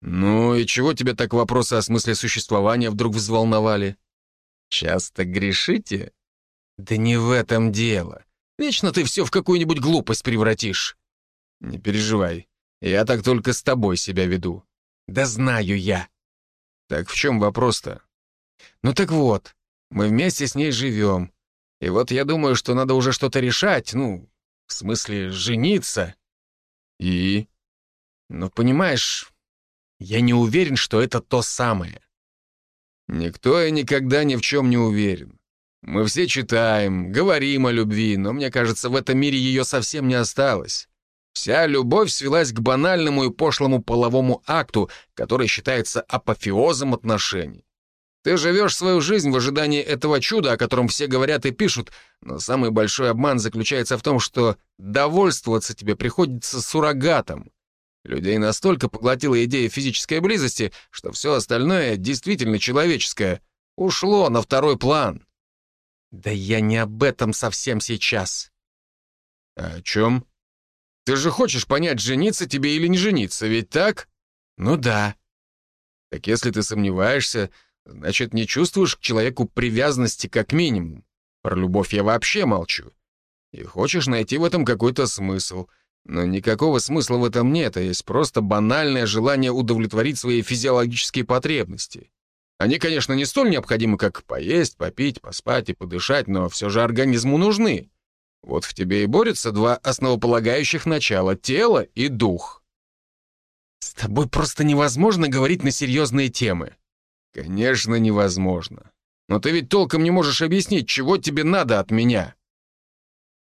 Ну и чего тебе так вопросы о смысле существования вдруг взволновали? Часто грешите? Да не в этом дело. Вечно ты все в какую-нибудь глупость превратишь. Не переживай, я так только с тобой себя веду. Да знаю я. Так в чем вопрос-то? Ну так вот, мы вместе с ней живем. И вот я думаю, что надо уже что-то решать, ну, в смысле, жениться. И? Но понимаешь, я не уверен, что это то самое. Никто и никогда ни в чем не уверен. Мы все читаем, говорим о любви, но мне кажется, в этом мире ее совсем не осталось. Вся любовь свелась к банальному и пошлому половому акту, который считается апофеозом отношений. Ты живешь свою жизнь в ожидании этого чуда, о котором все говорят и пишут, но самый большой обман заключается в том, что довольствоваться тебе приходится суррогатом. Людей настолько поглотила идея физической близости, что все остальное, действительно человеческое, ушло на второй план. Да я не об этом совсем сейчас. О чем? Ты же хочешь понять, жениться тебе или не жениться, ведь так? Ну да. Так если ты сомневаешься, Значит, не чувствуешь к человеку привязанности как минимум. Про любовь я вообще молчу. И хочешь найти в этом какой-то смысл. Но никакого смысла в этом нет, а есть просто банальное желание удовлетворить свои физиологические потребности. Они, конечно, не столь необходимы, как поесть, попить, поспать и подышать, но все же организму нужны. Вот в тебе и борются два основополагающих начала — тело и дух. С тобой просто невозможно говорить на серьезные темы. «Конечно, невозможно. Но ты ведь толком не можешь объяснить, чего тебе надо от меня».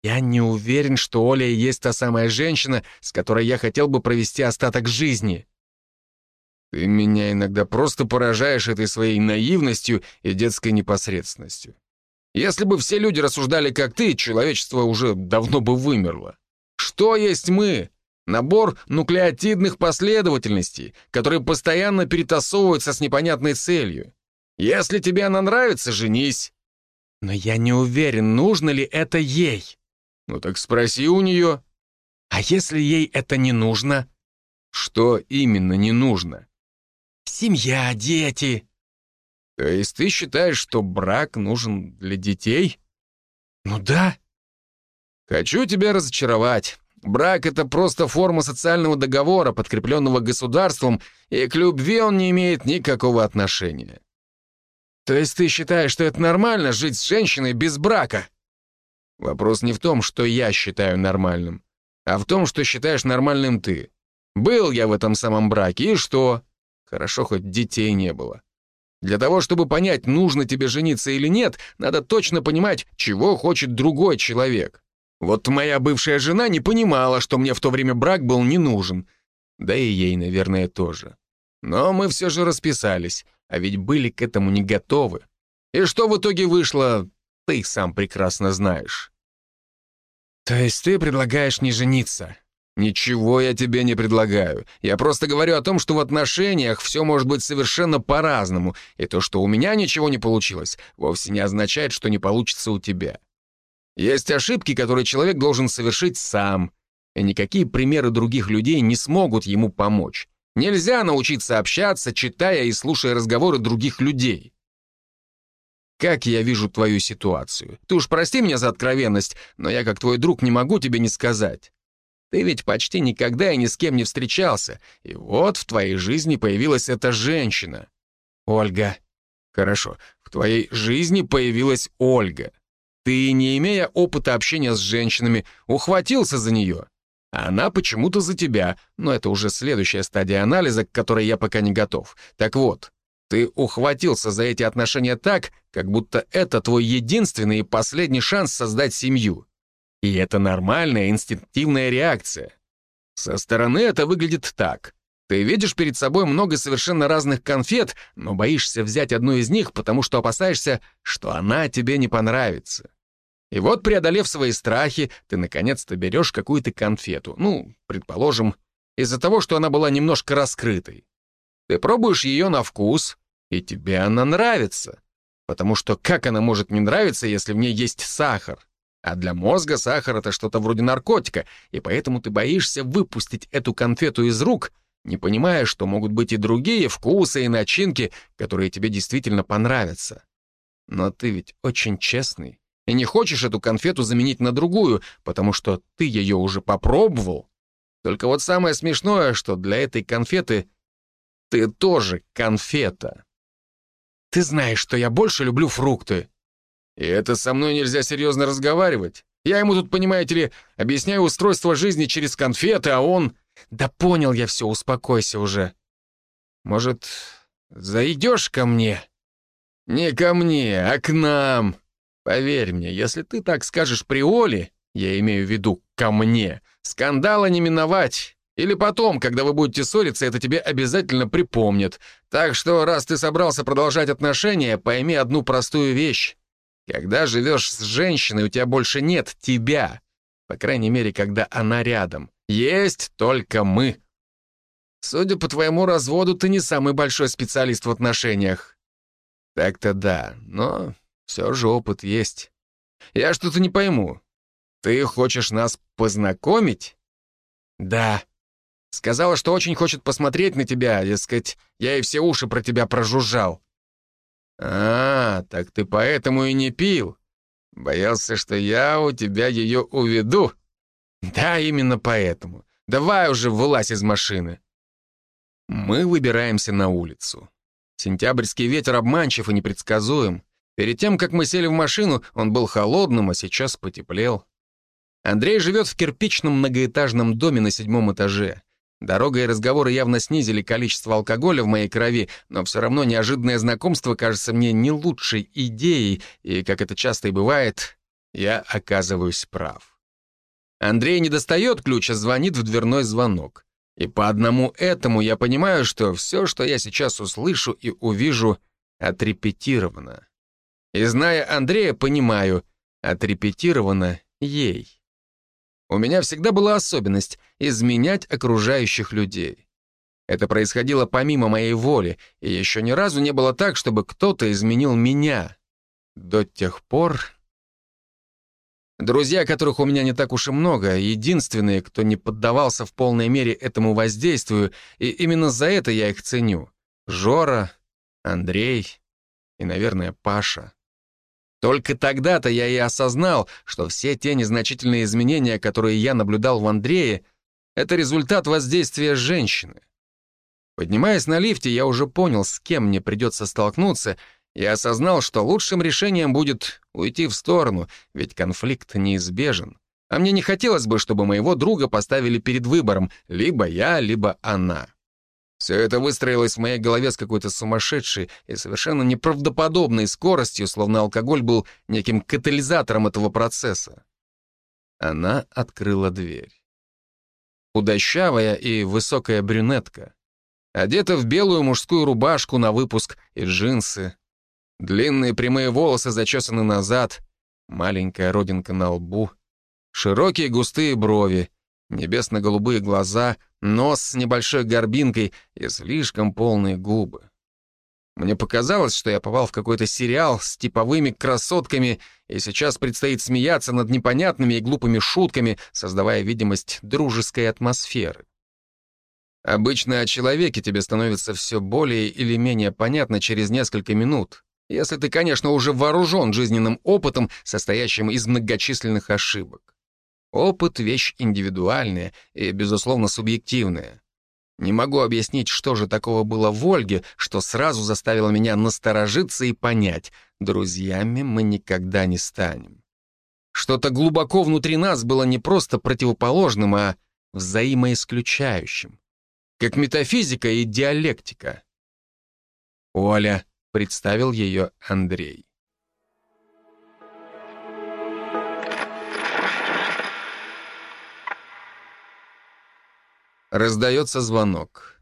«Я не уверен, что Оля есть та самая женщина, с которой я хотел бы провести остаток жизни». «Ты меня иногда просто поражаешь этой своей наивностью и детской непосредственностью. Если бы все люди рассуждали как ты, человечество уже давно бы вымерло. Что есть мы? Набор нуклеотидных последовательностей, которые постоянно перетасовываются с непонятной целью. Если тебе она нравится, женись. Но я не уверен, нужно ли это ей. Ну так спроси у нее. А если ей это не нужно? Что именно не нужно? Семья, дети. То есть ты считаешь, что брак нужен для детей? Ну да. Хочу тебя разочаровать. Брак — это просто форма социального договора, подкрепленного государством, и к любви он не имеет никакого отношения. То есть ты считаешь, что это нормально жить с женщиной без брака? Вопрос не в том, что я считаю нормальным, а в том, что считаешь нормальным ты. Был я в этом самом браке, и что? Хорошо, хоть детей не было. Для того, чтобы понять, нужно тебе жениться или нет, надо точно понимать, чего хочет другой человек. Вот моя бывшая жена не понимала, что мне в то время брак был не нужен. Да и ей, наверное, тоже. Но мы все же расписались, а ведь были к этому не готовы. И что в итоге вышло, ты сам прекрасно знаешь. То есть ты предлагаешь не жениться? Ничего я тебе не предлагаю. Я просто говорю о том, что в отношениях все может быть совершенно по-разному, и то, что у меня ничего не получилось, вовсе не означает, что не получится у тебя. Есть ошибки, которые человек должен совершить сам, и никакие примеры других людей не смогут ему помочь. Нельзя научиться общаться, читая и слушая разговоры других людей. Как я вижу твою ситуацию? Ты уж прости меня за откровенность, но я как твой друг не могу тебе не сказать. Ты ведь почти никогда и ни с кем не встречался, и вот в твоей жизни появилась эта женщина. Ольга. Хорошо, в твоей жизни появилась Ольга. Ты, не имея опыта общения с женщинами, ухватился за нее. Она почему-то за тебя, но это уже следующая стадия анализа, к которой я пока не готов. Так вот, ты ухватился за эти отношения так, как будто это твой единственный и последний шанс создать семью. И это нормальная инстинктивная реакция. Со стороны это выглядит так. Ты видишь перед собой много совершенно разных конфет, но боишься взять одну из них, потому что опасаешься, что она тебе не понравится. И вот, преодолев свои страхи, ты наконец-то берешь какую-то конфету. Ну, предположим, из-за того, что она была немножко раскрытой. Ты пробуешь ее на вкус, и тебе она нравится. Потому что как она может не нравиться, если в ней есть сахар? А для мозга сахар — это что-то вроде наркотика, и поэтому ты боишься выпустить эту конфету из рук, не понимая, что могут быть и другие вкусы и начинки, которые тебе действительно понравятся. Но ты ведь очень честный и не хочешь эту конфету заменить на другую, потому что ты ее уже попробовал. Только вот самое смешное, что для этой конфеты ты тоже конфета. Ты знаешь, что я больше люблю фрукты. И это со мной нельзя серьезно разговаривать. Я ему тут, понимаете ли, объясняю устройство жизни через конфеты, а он... Да понял я все, успокойся уже. Может, зайдешь ко мне? Не ко мне, а к нам. Поверь мне, если ты так скажешь при Оле, я имею в виду ко мне, скандала не миновать. Или потом, когда вы будете ссориться, это тебе обязательно припомнят. Так что, раз ты собрался продолжать отношения, пойми одну простую вещь. Когда живешь с женщиной, у тебя больше нет тебя. По крайней мере, когда она рядом. Есть только мы. Судя по твоему разводу, ты не самый большой специалист в отношениях. Так-то да, но все же опыт есть. Я что-то не пойму. Ты хочешь нас познакомить? Да. Сказала, что очень хочет посмотреть на тебя, дескать, я и все уши про тебя прожужжал. А, так ты поэтому и не пил. Боялся, что я у тебя ее уведу. Да, именно поэтому. Давай уже вылазь из машины. Мы выбираемся на улицу. Сентябрьский ветер обманчив и непредсказуем. Перед тем, как мы сели в машину, он был холодным, а сейчас потеплел. Андрей живет в кирпичном многоэтажном доме на седьмом этаже. Дорога и разговоры явно снизили количество алкоголя в моей крови, но все равно неожиданное знакомство кажется мне не лучшей идеей, и, как это часто и бывает, я оказываюсь прав. Андрей не достает ключ, а звонит в дверной звонок. И по одному этому я понимаю, что все, что я сейчас услышу и увижу, отрепетировано. И зная Андрея, понимаю, отрепетировано ей. У меня всегда была особенность — изменять окружающих людей. Это происходило помимо моей воли, и еще ни разу не было так, чтобы кто-то изменил меня. До тех пор... Друзья, которых у меня не так уж и много, единственные, кто не поддавался в полной мере этому воздействию, и именно за это я их ценю. Жора, Андрей и, наверное, Паша. Только тогда-то я и осознал, что все те незначительные изменения, которые я наблюдал в Андрее, это результат воздействия женщины. Поднимаясь на лифте, я уже понял, с кем мне придется столкнуться, Я осознал, что лучшим решением будет уйти в сторону, ведь конфликт неизбежен. А мне не хотелось бы, чтобы моего друга поставили перед выбором либо я, либо она. Все это выстроилось в моей голове с какой-то сумасшедшей и совершенно неправдоподобной скоростью, словно алкоголь был неким катализатором этого процесса. Она открыла дверь. Худощавая и высокая брюнетка. Одета в белую мужскую рубашку на выпуск и джинсы. Длинные прямые волосы зачесаны назад, маленькая родинка на лбу, широкие густые брови, небесно-голубые глаза, нос с небольшой горбинкой и слишком полные губы. Мне показалось, что я попал в какой-то сериал с типовыми красотками, и сейчас предстоит смеяться над непонятными и глупыми шутками, создавая видимость дружеской атмосферы. Обычно о человеке тебе становится все более или менее понятно через несколько минут, если ты, конечно, уже вооружен жизненным опытом, состоящим из многочисленных ошибок. Опыт — вещь индивидуальная и, безусловно, субъективная. Не могу объяснить, что же такого было в Ольге, что сразу заставило меня насторожиться и понять, друзьями мы никогда не станем. Что-то глубоко внутри нас было не просто противоположным, а взаимоисключающим. Как метафизика и диалектика. «Оля», — представил ее Андрей. Раздается звонок.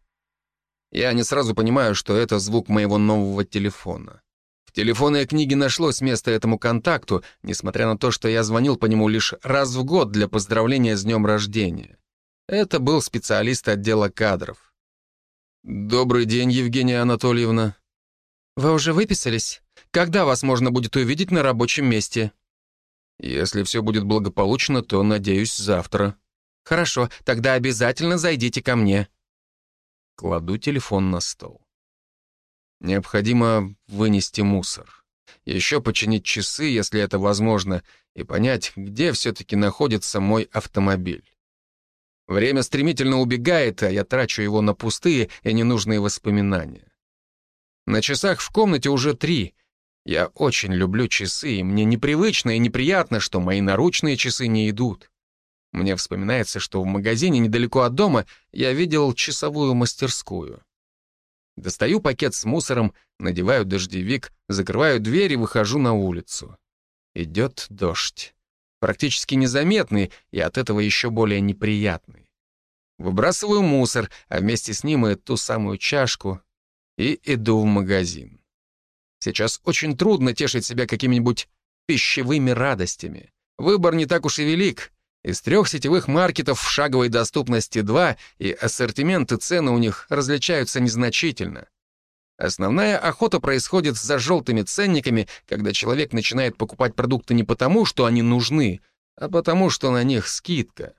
Я не сразу понимаю, что это звук моего нового телефона. В телефонной книге нашлось место этому контакту, несмотря на то, что я звонил по нему лишь раз в год для поздравления с днем рождения. Это был специалист отдела кадров. «Добрый день, Евгения Анатольевна». «Вы уже выписались? Когда вас можно будет увидеть на рабочем месте?» «Если все будет благополучно, то, надеюсь, завтра». «Хорошо, тогда обязательно зайдите ко мне». Кладу телефон на стол. Необходимо вынести мусор. Еще починить часы, если это возможно, и понять, где все-таки находится мой автомобиль. Время стремительно убегает, а я трачу его на пустые и ненужные воспоминания. На часах в комнате уже три. Я очень люблю часы, и мне непривычно и неприятно, что мои наручные часы не идут. Мне вспоминается, что в магазине недалеко от дома я видел часовую мастерскую. Достаю пакет с мусором, надеваю дождевик, закрываю дверь и выхожу на улицу. Идет дождь. Практически незаметный и от этого еще более неприятный. Выбрасываю мусор, а вместе с ним и ту самую чашку, и иду в магазин. Сейчас очень трудно тешить себя какими-нибудь пищевыми радостями. Выбор не так уж и велик. Из трех сетевых маркетов в шаговой доступности два, и ассортимент и цены у них различаются незначительно. Основная охота происходит за желтыми ценниками, когда человек начинает покупать продукты не потому, что они нужны, а потому, что на них скидка.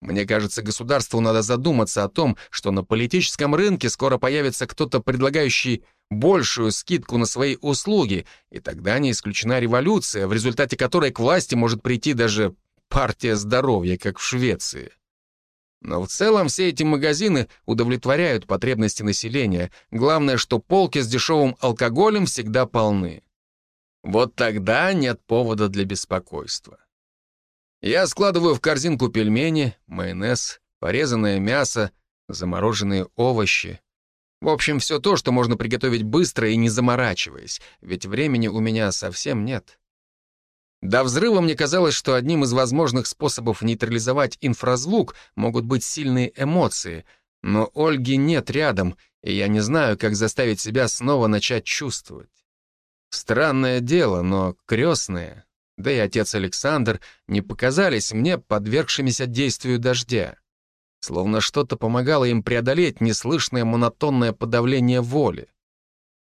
Мне кажется, государству надо задуматься о том, что на политическом рынке скоро появится кто-то, предлагающий большую скидку на свои услуги, и тогда не исключена революция, в результате которой к власти может прийти даже партия здоровья, как в Швеции. Но в целом все эти магазины удовлетворяют потребности населения. Главное, что полки с дешевым алкоголем всегда полны. Вот тогда нет повода для беспокойства. Я складываю в корзинку пельмени, майонез, порезанное мясо, замороженные овощи. В общем, все то, что можно приготовить быстро и не заморачиваясь, ведь времени у меня совсем нет. До взрыва мне казалось, что одним из возможных способов нейтрализовать инфразвук могут быть сильные эмоции, но Ольги нет рядом, и я не знаю, как заставить себя снова начать чувствовать. Странное дело, но крестные, да и отец Александр не показались мне подвергшимися действию дождя. Словно что-то помогало им преодолеть неслышное монотонное подавление воли.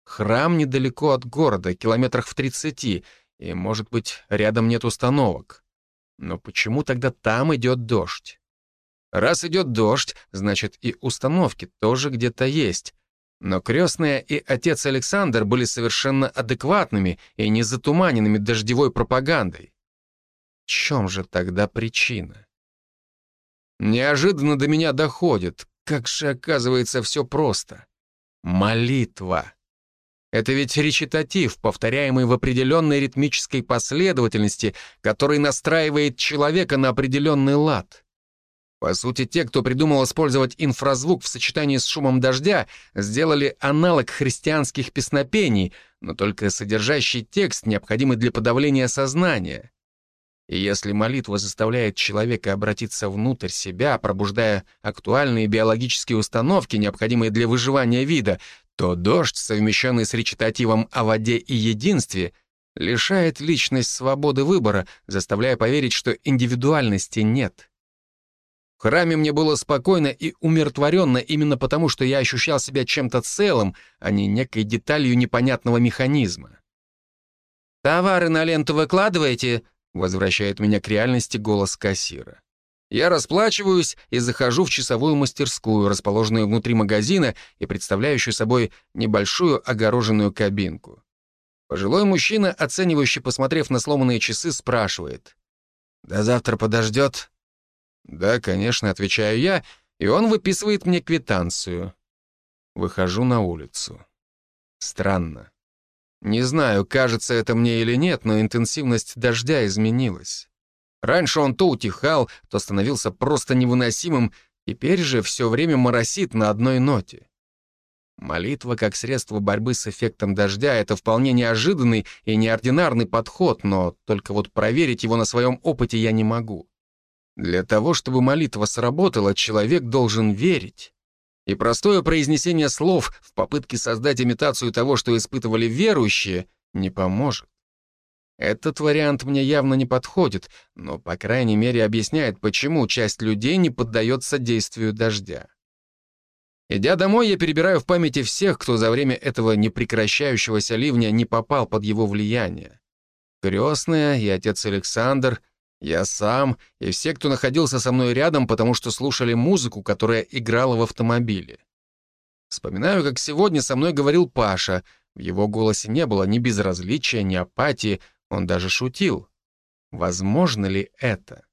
Храм недалеко от города, километрах в тридцати, и, может быть, рядом нет установок. Но почему тогда там идет дождь? Раз идет дождь, значит и установки тоже где-то есть. Но крестная и отец Александр были совершенно адекватными и не затуманенными дождевой пропагандой. В чем же тогда причина? Неожиданно до меня доходит, как же оказывается все просто. Молитва. Это ведь речитатив, повторяемый в определенной ритмической последовательности, который настраивает человека на определенный лад. По сути, те, кто придумал использовать инфразвук в сочетании с шумом дождя, сделали аналог христианских песнопений, но только содержащий текст, необходимый для подавления сознания. И если молитва заставляет человека обратиться внутрь себя, пробуждая актуальные биологические установки, необходимые для выживания вида, то дождь, совмещенный с речитативом о воде и единстве, лишает личность свободы выбора, заставляя поверить, что индивидуальности нет. В храме мне было спокойно и умиротворенно именно потому, что я ощущал себя чем-то целым, а не некой деталью непонятного механизма. «Товары на ленту выкладываете?» Возвращает меня к реальности голос кассира. Я расплачиваюсь и захожу в часовую мастерскую, расположенную внутри магазина и представляющую собой небольшую огороженную кабинку. Пожилой мужчина, оценивающий, посмотрев на сломанные часы, спрашивает. «До завтра подождет?» «Да, конечно», — отвечаю я, и он выписывает мне квитанцию. Выхожу на улицу. Странно. Не знаю, кажется это мне или нет, но интенсивность дождя изменилась. Раньше он то утихал, то становился просто невыносимым, теперь же все время моросит на одной ноте. Молитва как средство борьбы с эффектом дождя — это вполне неожиданный и неординарный подход, но только вот проверить его на своем опыте я не могу. Для того, чтобы молитва сработала, человек должен верить. И простое произнесение слов в попытке создать имитацию того, что испытывали верующие, не поможет. Этот вариант мне явно не подходит, но, по крайней мере, объясняет, почему часть людей не поддается действию дождя. Идя домой, я перебираю в памяти всех, кто за время этого непрекращающегося ливня не попал под его влияние. Крестная и отец Александр — я сам и все, кто находился со мной рядом, потому что слушали музыку, которая играла в автомобиле. Вспоминаю, как сегодня со мной говорил Паша. В его голосе не было ни безразличия, ни апатии, он даже шутил. Возможно ли это?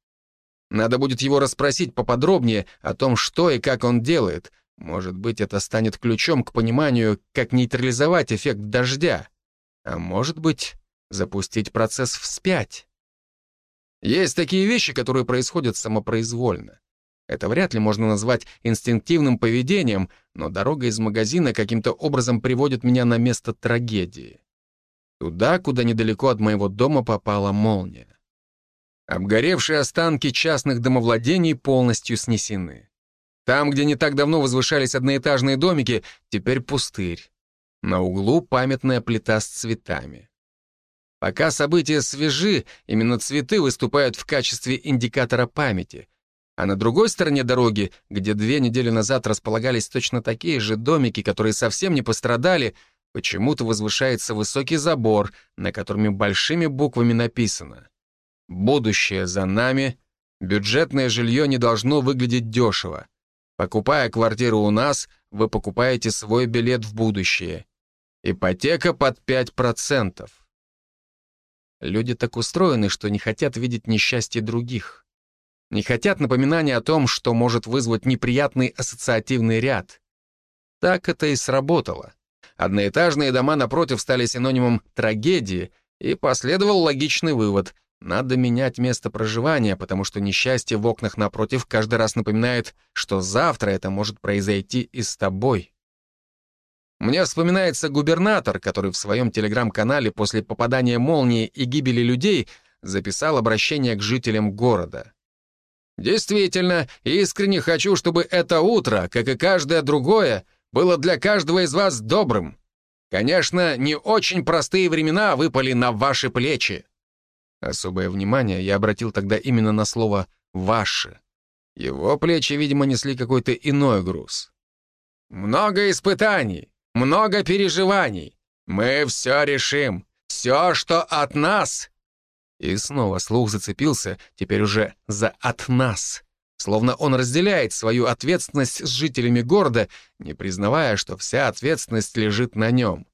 Надо будет его расспросить поподробнее о том, что и как он делает. Может быть, это станет ключом к пониманию, как нейтрализовать эффект дождя. А может быть, запустить процесс вспять. Есть такие вещи, которые происходят самопроизвольно. Это вряд ли можно назвать инстинктивным поведением, но дорога из магазина каким-то образом приводит меня на место трагедии. Туда, куда недалеко от моего дома попала молния. Обгоревшие останки частных домовладений полностью снесены. Там, где не так давно возвышались одноэтажные домики, теперь пустырь. На углу памятная плита с цветами. Пока события свежи, именно цветы выступают в качестве индикатора памяти. А на другой стороне дороги, где две недели назад располагались точно такие же домики, которые совсем не пострадали, почему-то возвышается высокий забор, на котором большими буквами написано «Будущее за нами, бюджетное жилье не должно выглядеть дешево. Покупая квартиру у нас, вы покупаете свой билет в будущее. Ипотека под 5%. Люди так устроены, что не хотят видеть несчастье других. Не хотят напоминания о том, что может вызвать неприятный ассоциативный ряд. Так это и сработало. Одноэтажные дома напротив стали синонимом трагедии, и последовал логичный вывод — надо менять место проживания, потому что несчастье в окнах напротив каждый раз напоминает, что завтра это может произойти и с тобой. Мне вспоминается губернатор, который в своем телеграм-канале после попадания молнии и гибели людей записал обращение к жителям города. «Действительно, искренне хочу, чтобы это утро, как и каждое другое, было для каждого из вас добрым. Конечно, не очень простые времена выпали на ваши плечи». Особое внимание я обратил тогда именно на слово «ваши». Его плечи, видимо, несли какой-то иной груз. «Много испытаний, много переживаний. Мы все решим. Все, что от нас. И снова слух зацепился, теперь уже за «от нас». Словно он разделяет свою ответственность с жителями города, не признавая, что вся ответственность лежит на нем.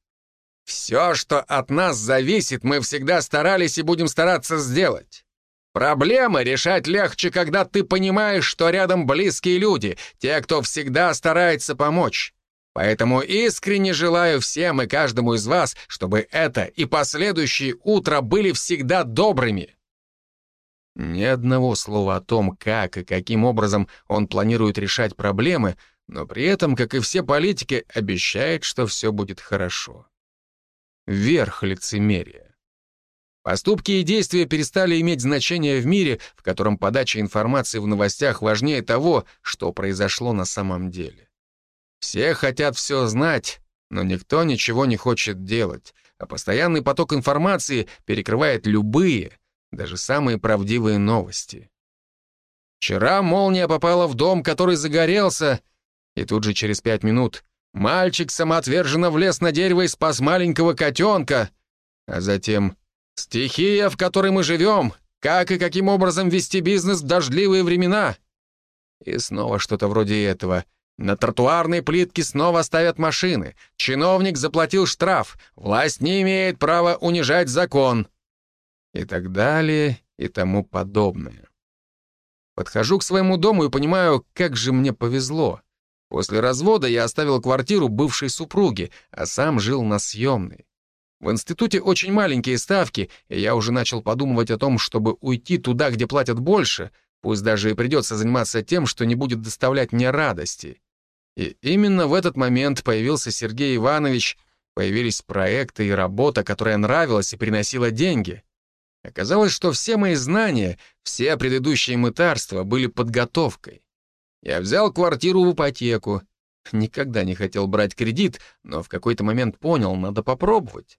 Все, что от нас зависит, мы всегда старались и будем стараться сделать. Проблемы решать легче, когда ты понимаешь, что рядом близкие люди, те, кто всегда старается помочь. Поэтому искренне желаю всем и каждому из вас, чтобы это и последующие утра были всегда добрыми. Ни одного слова о том, как и каким образом он планирует решать проблемы, но при этом, как и все политики, обещает, что все будет хорошо. Верх лицемерия. Поступки и действия перестали иметь значение в мире, в котором подача информации в новостях важнее того, что произошло на самом деле. Все хотят все знать, но никто ничего не хочет делать, а постоянный поток информации перекрывает любые, даже самые правдивые новости. Вчера молния попала в дом, который загорелся, и тут же через пять минут мальчик самоотверженно влез на дерево и спас маленького котенка, а затем стихия, в которой мы живем, как и каким образом вести бизнес в дождливые времена. И снова что-то вроде этого — на тротуарной плитке снова ставят машины. Чиновник заплатил штраф. Власть не имеет права унижать закон. И так далее, и тому подобное. Подхожу к своему дому и понимаю, как же мне повезло. После развода я оставил квартиру бывшей супруги, а сам жил на съемной. В институте очень маленькие ставки, и я уже начал подумывать о том, чтобы уйти туда, где платят больше, пусть даже и придется заниматься тем, что не будет доставлять мне радости. И именно в этот момент появился Сергей Иванович, появились проекты и работа, которая нравилась и приносила деньги. Оказалось, что все мои знания, все предыдущие мытарства были подготовкой. Я взял квартиру в ипотеку. Никогда не хотел брать кредит, но в какой-то момент понял, надо попробовать.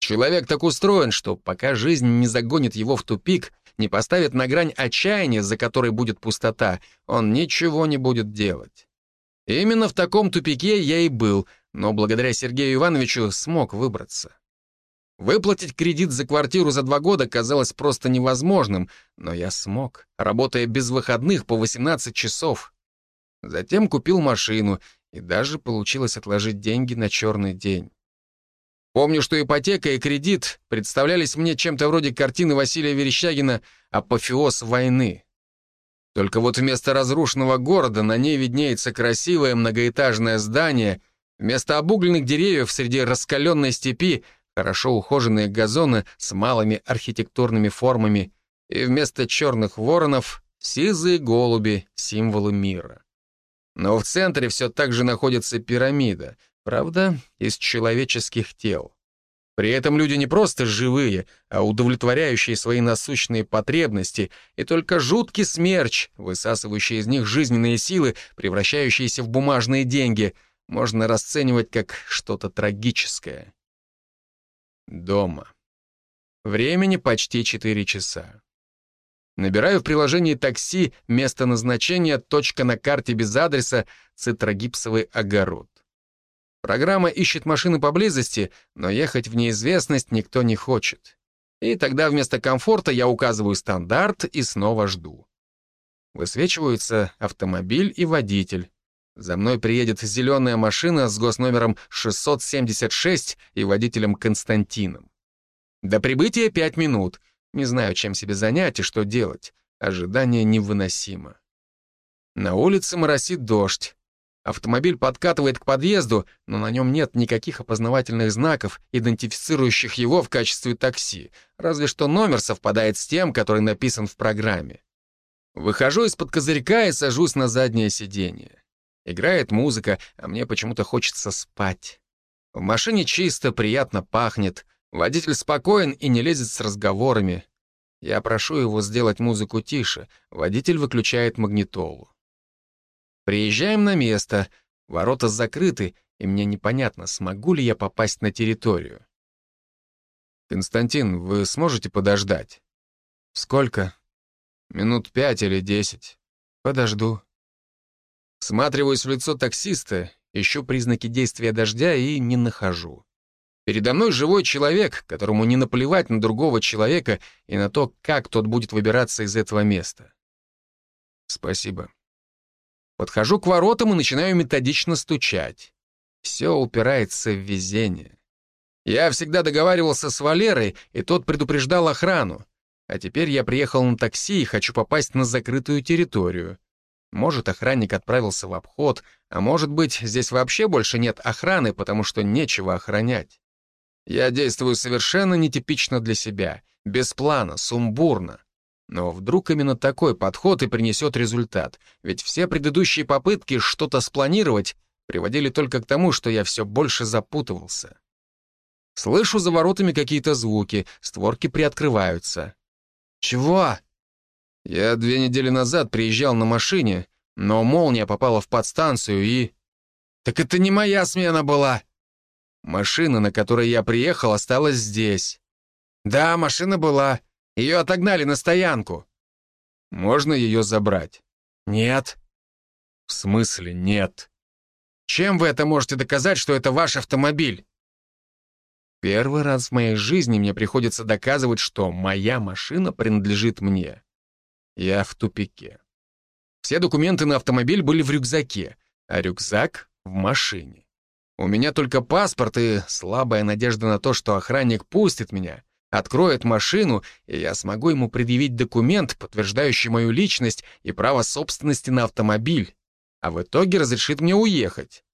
Человек так устроен, что пока жизнь не загонит его в тупик, не поставит на грань отчаяния, за которой будет пустота, он ничего не будет делать. Именно в таком тупике я и был, но благодаря Сергею Ивановичу смог выбраться. Выплатить кредит за квартиру за два года казалось просто невозможным, но я смог, работая без выходных по 18 часов. Затем купил машину, и даже получилось отложить деньги на черный день. Помню, что ипотека и кредит представлялись мне чем-то вроде картины Василия Верещагина «Апофеоз войны». Только вот вместо разрушенного города на ней виднеется красивое многоэтажное здание, вместо обугленных деревьев среди раскаленной степи хорошо ухоженные газоны с малыми архитектурными формами и вместо черных воронов сизые голуби, символы мира. Но в центре все так же находится пирамида, правда, из человеческих тел. При этом люди не просто живые, а удовлетворяющие свои насущные потребности, и только жуткий смерч, высасывающий из них жизненные силы, превращающиеся в бумажные деньги, можно расценивать как что-то трагическое. Дома. Времени почти 4 часа. Набираю в приложении такси место назначения, точка на карте без адреса, цитрогипсовый огород. Программа ищет машины поблизости, но ехать в неизвестность никто не хочет. И тогда вместо комфорта я указываю стандарт и снова жду. Высвечиваются автомобиль и водитель. За мной приедет зеленая машина с госномером 676 и водителем Константином. До прибытия пять минут. Не знаю, чем себе занять и что делать. Ожидание невыносимо. На улице моросит дождь. Автомобиль подкатывает к подъезду, но на нем нет никаких опознавательных знаков, идентифицирующих его в качестве такси, разве что номер совпадает с тем, который написан в программе. Выхожу из-под козырька и сажусь на заднее сиденье. Играет музыка, а мне почему-то хочется спать. В машине чисто, приятно пахнет. Водитель спокоен и не лезет с разговорами. Я прошу его сделать музыку тише. Водитель выключает магнитолу. Приезжаем на место, ворота закрыты, и мне непонятно, смогу ли я попасть на территорию. «Константин, вы сможете подождать?» «Сколько?» «Минут пять или десять. Подожду». Всматриваюсь в лицо таксиста, ищу признаки действия дождя и не нахожу. Передо мной живой человек, которому не наплевать на другого человека и на то, как тот будет выбираться из этого места. Спасибо. Подхожу к воротам и начинаю методично стучать. Все упирается в везение. Я всегда договаривался с Валерой, и тот предупреждал охрану. А теперь я приехал на такси и хочу попасть на закрытую территорию. Может, охранник отправился в обход, а может быть, здесь вообще больше нет охраны, потому что нечего охранять. Я действую совершенно нетипично для себя, без плана, сумбурно. Но вдруг именно такой подход и принесет результат, ведь все предыдущие попытки что-то спланировать приводили только к тому, что я все больше запутывался. Слышу за воротами какие-то звуки, створки приоткрываются. «Чего?» Я две недели назад приезжал на машине, но молния попала в подстанцию и... «Так это не моя смена была!» Машина, на которой я приехал, осталась здесь. «Да, машина была. Ее отогнали на стоянку». «Можно ее забрать?» «Нет». «В смысле нет?» «Чем вы это можете доказать, что это ваш автомобиль?» Первый раз в моей жизни мне приходится доказывать, что моя машина принадлежит мне. Я в тупике. Все документы на автомобиль были в рюкзаке, а рюкзак — в машине. У меня только паспорт и слабая надежда на то, что охранник пустит меня, откроет машину, и я смогу ему предъявить документ, подтверждающий мою личность и право собственности на автомобиль, а в итоге разрешит мне уехать.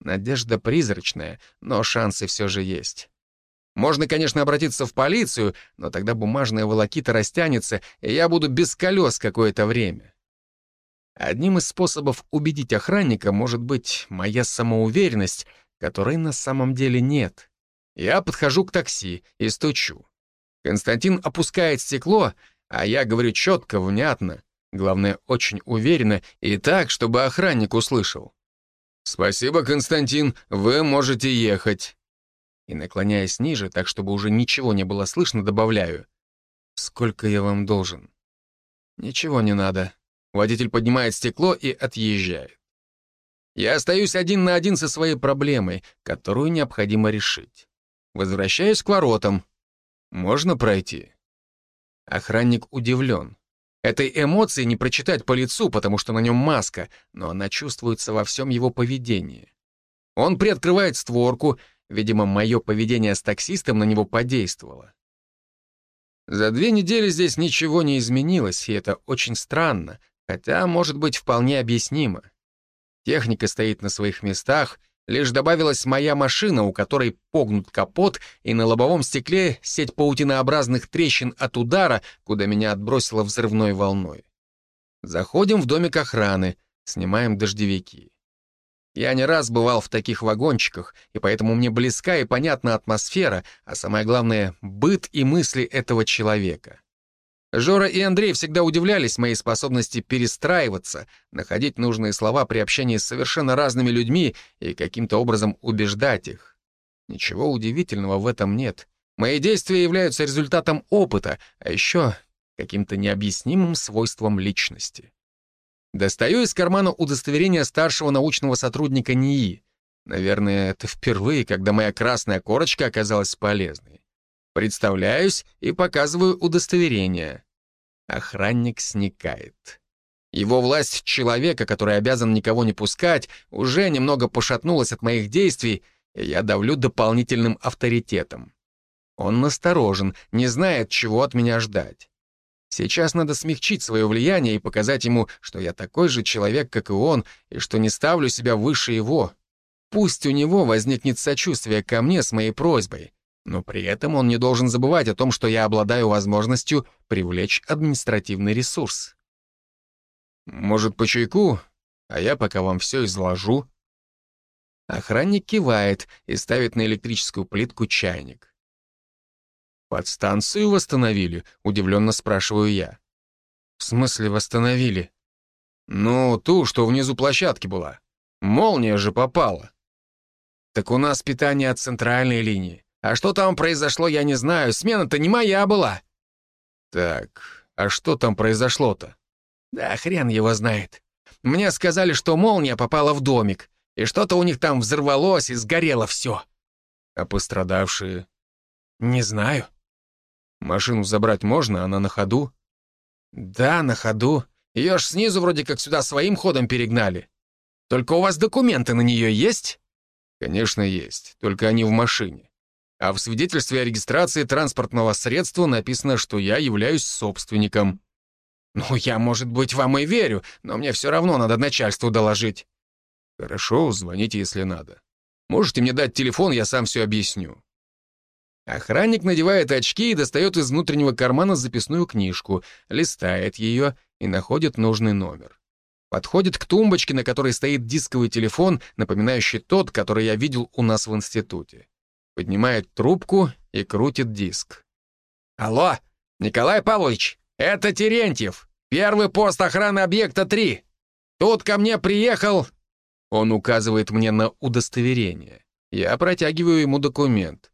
Надежда призрачная, но шансы все же есть. Можно, конечно, обратиться в полицию, но тогда бумажная волокита растянется, и я буду без колес какое-то время. Одним из способов убедить охранника может быть моя самоуверенность, которой на самом деле нет. Я подхожу к такси и стучу. Константин опускает стекло, а я говорю четко, внятно, главное, очень уверенно и так, чтобы охранник услышал. «Спасибо, Константин, вы можете ехать». И, наклоняясь ниже, так, чтобы уже ничего не было слышно, добавляю. «Сколько я вам должен?» «Ничего не надо. Водитель поднимает стекло и отъезжает. Я остаюсь один на один со своей проблемой, которую необходимо решить. Возвращаюсь к воротам. Можно пройти? Охранник удивлен. Этой эмоции не прочитать по лицу, потому что на нем маска, но она чувствуется во всем его поведении. Он приоткрывает створку, видимо, мое поведение с таксистом на него подействовало. За две недели здесь ничего не изменилось, и это очень странно, Хотя, может быть, вполне объяснимо. Техника стоит на своих местах, лишь добавилась моя машина, у которой погнут капот, и на лобовом стекле сеть паутинообразных трещин от удара, куда меня отбросило взрывной волной. Заходим в домик охраны, снимаем дождевики. Я не раз бывал в таких вагончиках, и поэтому мне близка и понятна атмосфера, а самое главное — быт и мысли этого человека. Жора и Андрей всегда удивлялись моей способности перестраиваться, находить нужные слова при общении с совершенно разными людьми и каким-то образом убеждать их. Ничего удивительного в этом нет. Мои действия являются результатом опыта, а еще каким-то необъяснимым свойством личности. Достаю из кармана удостоверение старшего научного сотрудника НИИ. Наверное, это впервые, когда моя красная корочка оказалась полезной. Представляюсь и показываю удостоверение. Охранник сникает. Его власть человека, который обязан никого не пускать, уже немного пошатнулась от моих действий, и я давлю дополнительным авторитетом. Он насторожен, не знает, чего от меня ждать. Сейчас надо смягчить свое влияние и показать ему, что я такой же человек, как и он, и что не ставлю себя выше его. Пусть у него возникнет сочувствие ко мне с моей просьбой, но при этом он не должен забывать о том, что я обладаю возможностью привлечь административный ресурс. Может, по чайку? А я пока вам все изложу. Охранник кивает и ставит на электрическую плитку чайник. «Подстанцию восстановили?» — удивленно спрашиваю я. «В смысле восстановили?» «Ну, ту, что внизу площадки была. Молния же попала». «Так у нас питание от центральной линии. А что там произошло, я не знаю. Смена-то не моя была. Так, а что там произошло-то? Да хрен его знает. Мне сказали, что молния попала в домик, и что-то у них там взорвалось и сгорело все. А пострадавшие? Не знаю. Машину забрать можно, она на ходу? Да, на ходу. Ее ж снизу вроде как сюда своим ходом перегнали. Только у вас документы на нее есть? Конечно, есть, только они в машине а в свидетельстве о регистрации транспортного средства написано, что я являюсь собственником. Ну, я, может быть, вам и верю, но мне все равно надо начальству доложить. Хорошо, звоните, если надо. Можете мне дать телефон, я сам все объясню. Охранник надевает очки и достает из внутреннего кармана записную книжку, листает ее и находит нужный номер. Подходит к тумбочке, на которой стоит дисковый телефон, напоминающий тот, который я видел у нас в институте. Поднимает трубку и крутит диск. «Алло, Николай Павлович, это Терентьев, первый пост охраны объекта 3. Тут ко мне приехал...» Он указывает мне на удостоверение. Я протягиваю ему документ.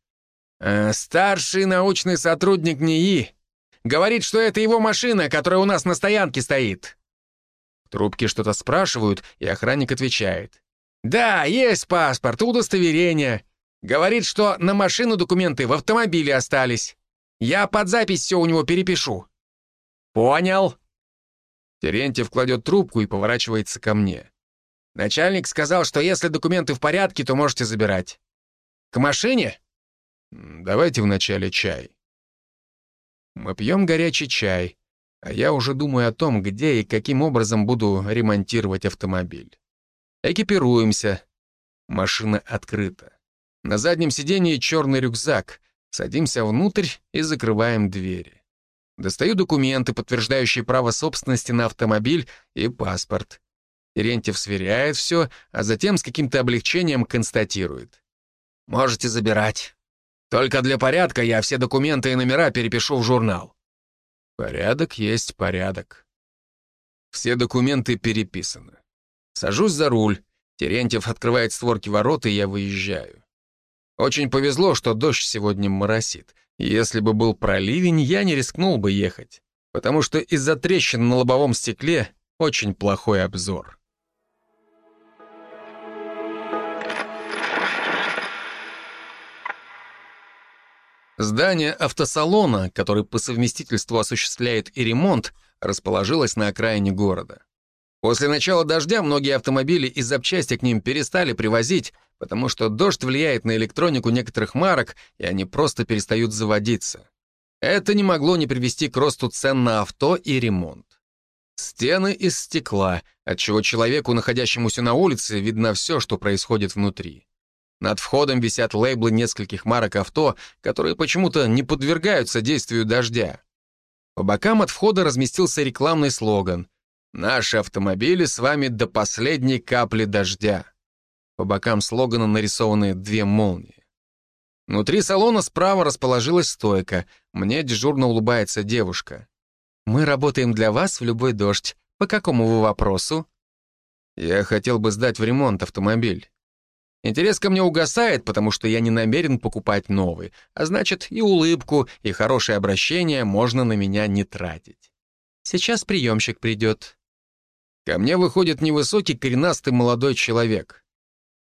Э, «Старший научный сотрудник НИИ. Говорит, что это его машина, которая у нас на стоянке стоит». В трубке что-то спрашивают, и охранник отвечает. «Да, есть паспорт, удостоверение. Говорит, что на машину документы в автомобиле остались. Я под запись все у него перепишу». «Понял». Терентьев кладет трубку и поворачивается ко мне. Начальник сказал, что если документы в порядке, то можете забирать. К машине? Давайте вначале чай. Мы пьем горячий чай, а я уже думаю о том, где и каким образом буду ремонтировать автомобиль. Экипируемся. Машина открыта. На заднем сидении черный рюкзак. Садимся внутрь и закрываем двери. Достаю документы, подтверждающие право собственности на автомобиль и паспорт. Терентьев сверяет все, а затем с каким-то облегчением констатирует. «Можете забирать. Только для порядка я все документы и номера перепишу в журнал». Порядок есть порядок. Все документы переписаны. Сажусь за руль. Терентьев открывает створки ворот, и я выезжаю. Очень повезло, что дождь сегодня моросит. Если бы был проливень, я не рискнул бы ехать, потому что из-за трещин на лобовом стекле очень плохой обзор. Здание автосалона, который по совместительству осуществляет и ремонт, расположилось на окраине города. После начала дождя многие автомобили и запчасти к ним перестали привозить, потому что дождь влияет на электронику некоторых марок, и они просто перестают заводиться. Это не могло не привести к росту цен на авто и ремонт. Стены из стекла, отчего человеку, находящемуся на улице, видно все, что происходит внутри. Над входом висят лейблы нескольких марок авто, которые почему-то не подвергаются действию дождя. По бокам от входа разместился рекламный слоган «Наши автомобили с вами до последней капли дождя». По бокам слогана нарисованы две молнии. Внутри салона справа расположилась стойка. Мне дежурно улыбается девушка. «Мы работаем для вас в любой дождь. По какому вы вопросу?» «Я хотел бы сдать в ремонт автомобиль». Интерес ко мне угасает, потому что я не намерен покупать новый, а значит, и улыбку, и хорошее обращение можно на меня не тратить. Сейчас приемщик придет. Ко мне выходит невысокий коренастый молодой человек.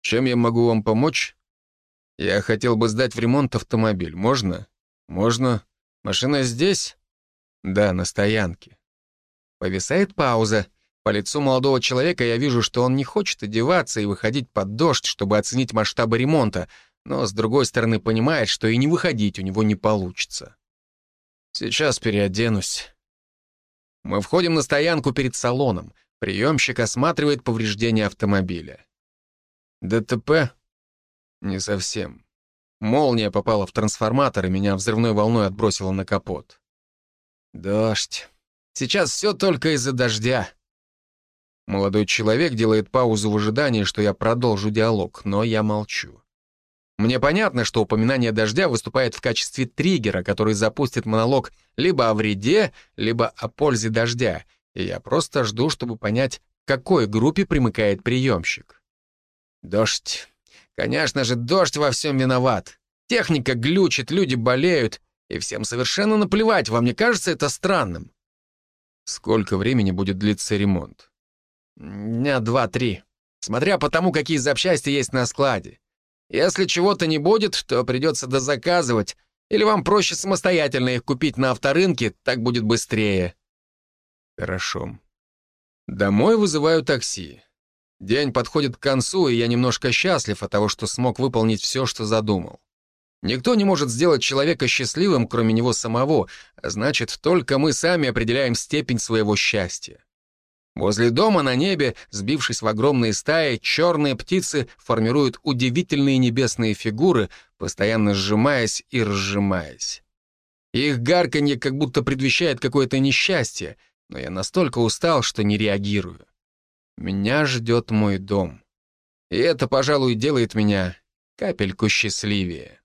Чем я могу вам помочь? Я хотел бы сдать в ремонт автомобиль. Можно? Можно. Машина здесь? Да, на стоянке. Повисает пауза. По лицу молодого человека я вижу, что он не хочет одеваться и выходить под дождь, чтобы оценить масштабы ремонта, но, с другой стороны, понимает, что и не выходить у него не получится. Сейчас переоденусь. Мы входим на стоянку перед салоном. Приемщик осматривает повреждения автомобиля. ДТП? Не совсем. Молния попала в трансформатор, и меня взрывной волной отбросила на капот. Дождь. Сейчас все только из-за дождя. Молодой человек делает паузу в ожидании, что я продолжу диалог, но я молчу. Мне понятно, что упоминание дождя выступает в качестве триггера, который запустит монолог либо о вреде, либо о пользе дождя, и я просто жду, чтобы понять, к какой группе примыкает приемщик. Дождь. Конечно же, дождь во всем виноват. Техника глючит, люди болеют, и всем совершенно наплевать, вам не кажется это странным? Сколько времени будет длиться ремонт? Дня два-три. Смотря по тому, какие запчасти есть на складе. Если чего-то не будет, то придется дозаказывать, или вам проще самостоятельно их купить на авторынке, так будет быстрее. Хорошо. Домой вызываю такси. День подходит к концу, и я немножко счастлив от того, что смог выполнить все, что задумал. Никто не может сделать человека счастливым, кроме него самого, а значит, только мы сами определяем степень своего счастья. Возле дома на небе, сбившись в огромные стаи, черные птицы формируют удивительные небесные фигуры, постоянно сжимаясь и разжимаясь. Их гарканье как будто предвещает какое-то несчастье, но я настолько устал, что не реагирую. Меня ждет мой дом. И это, пожалуй, делает меня капельку счастливее.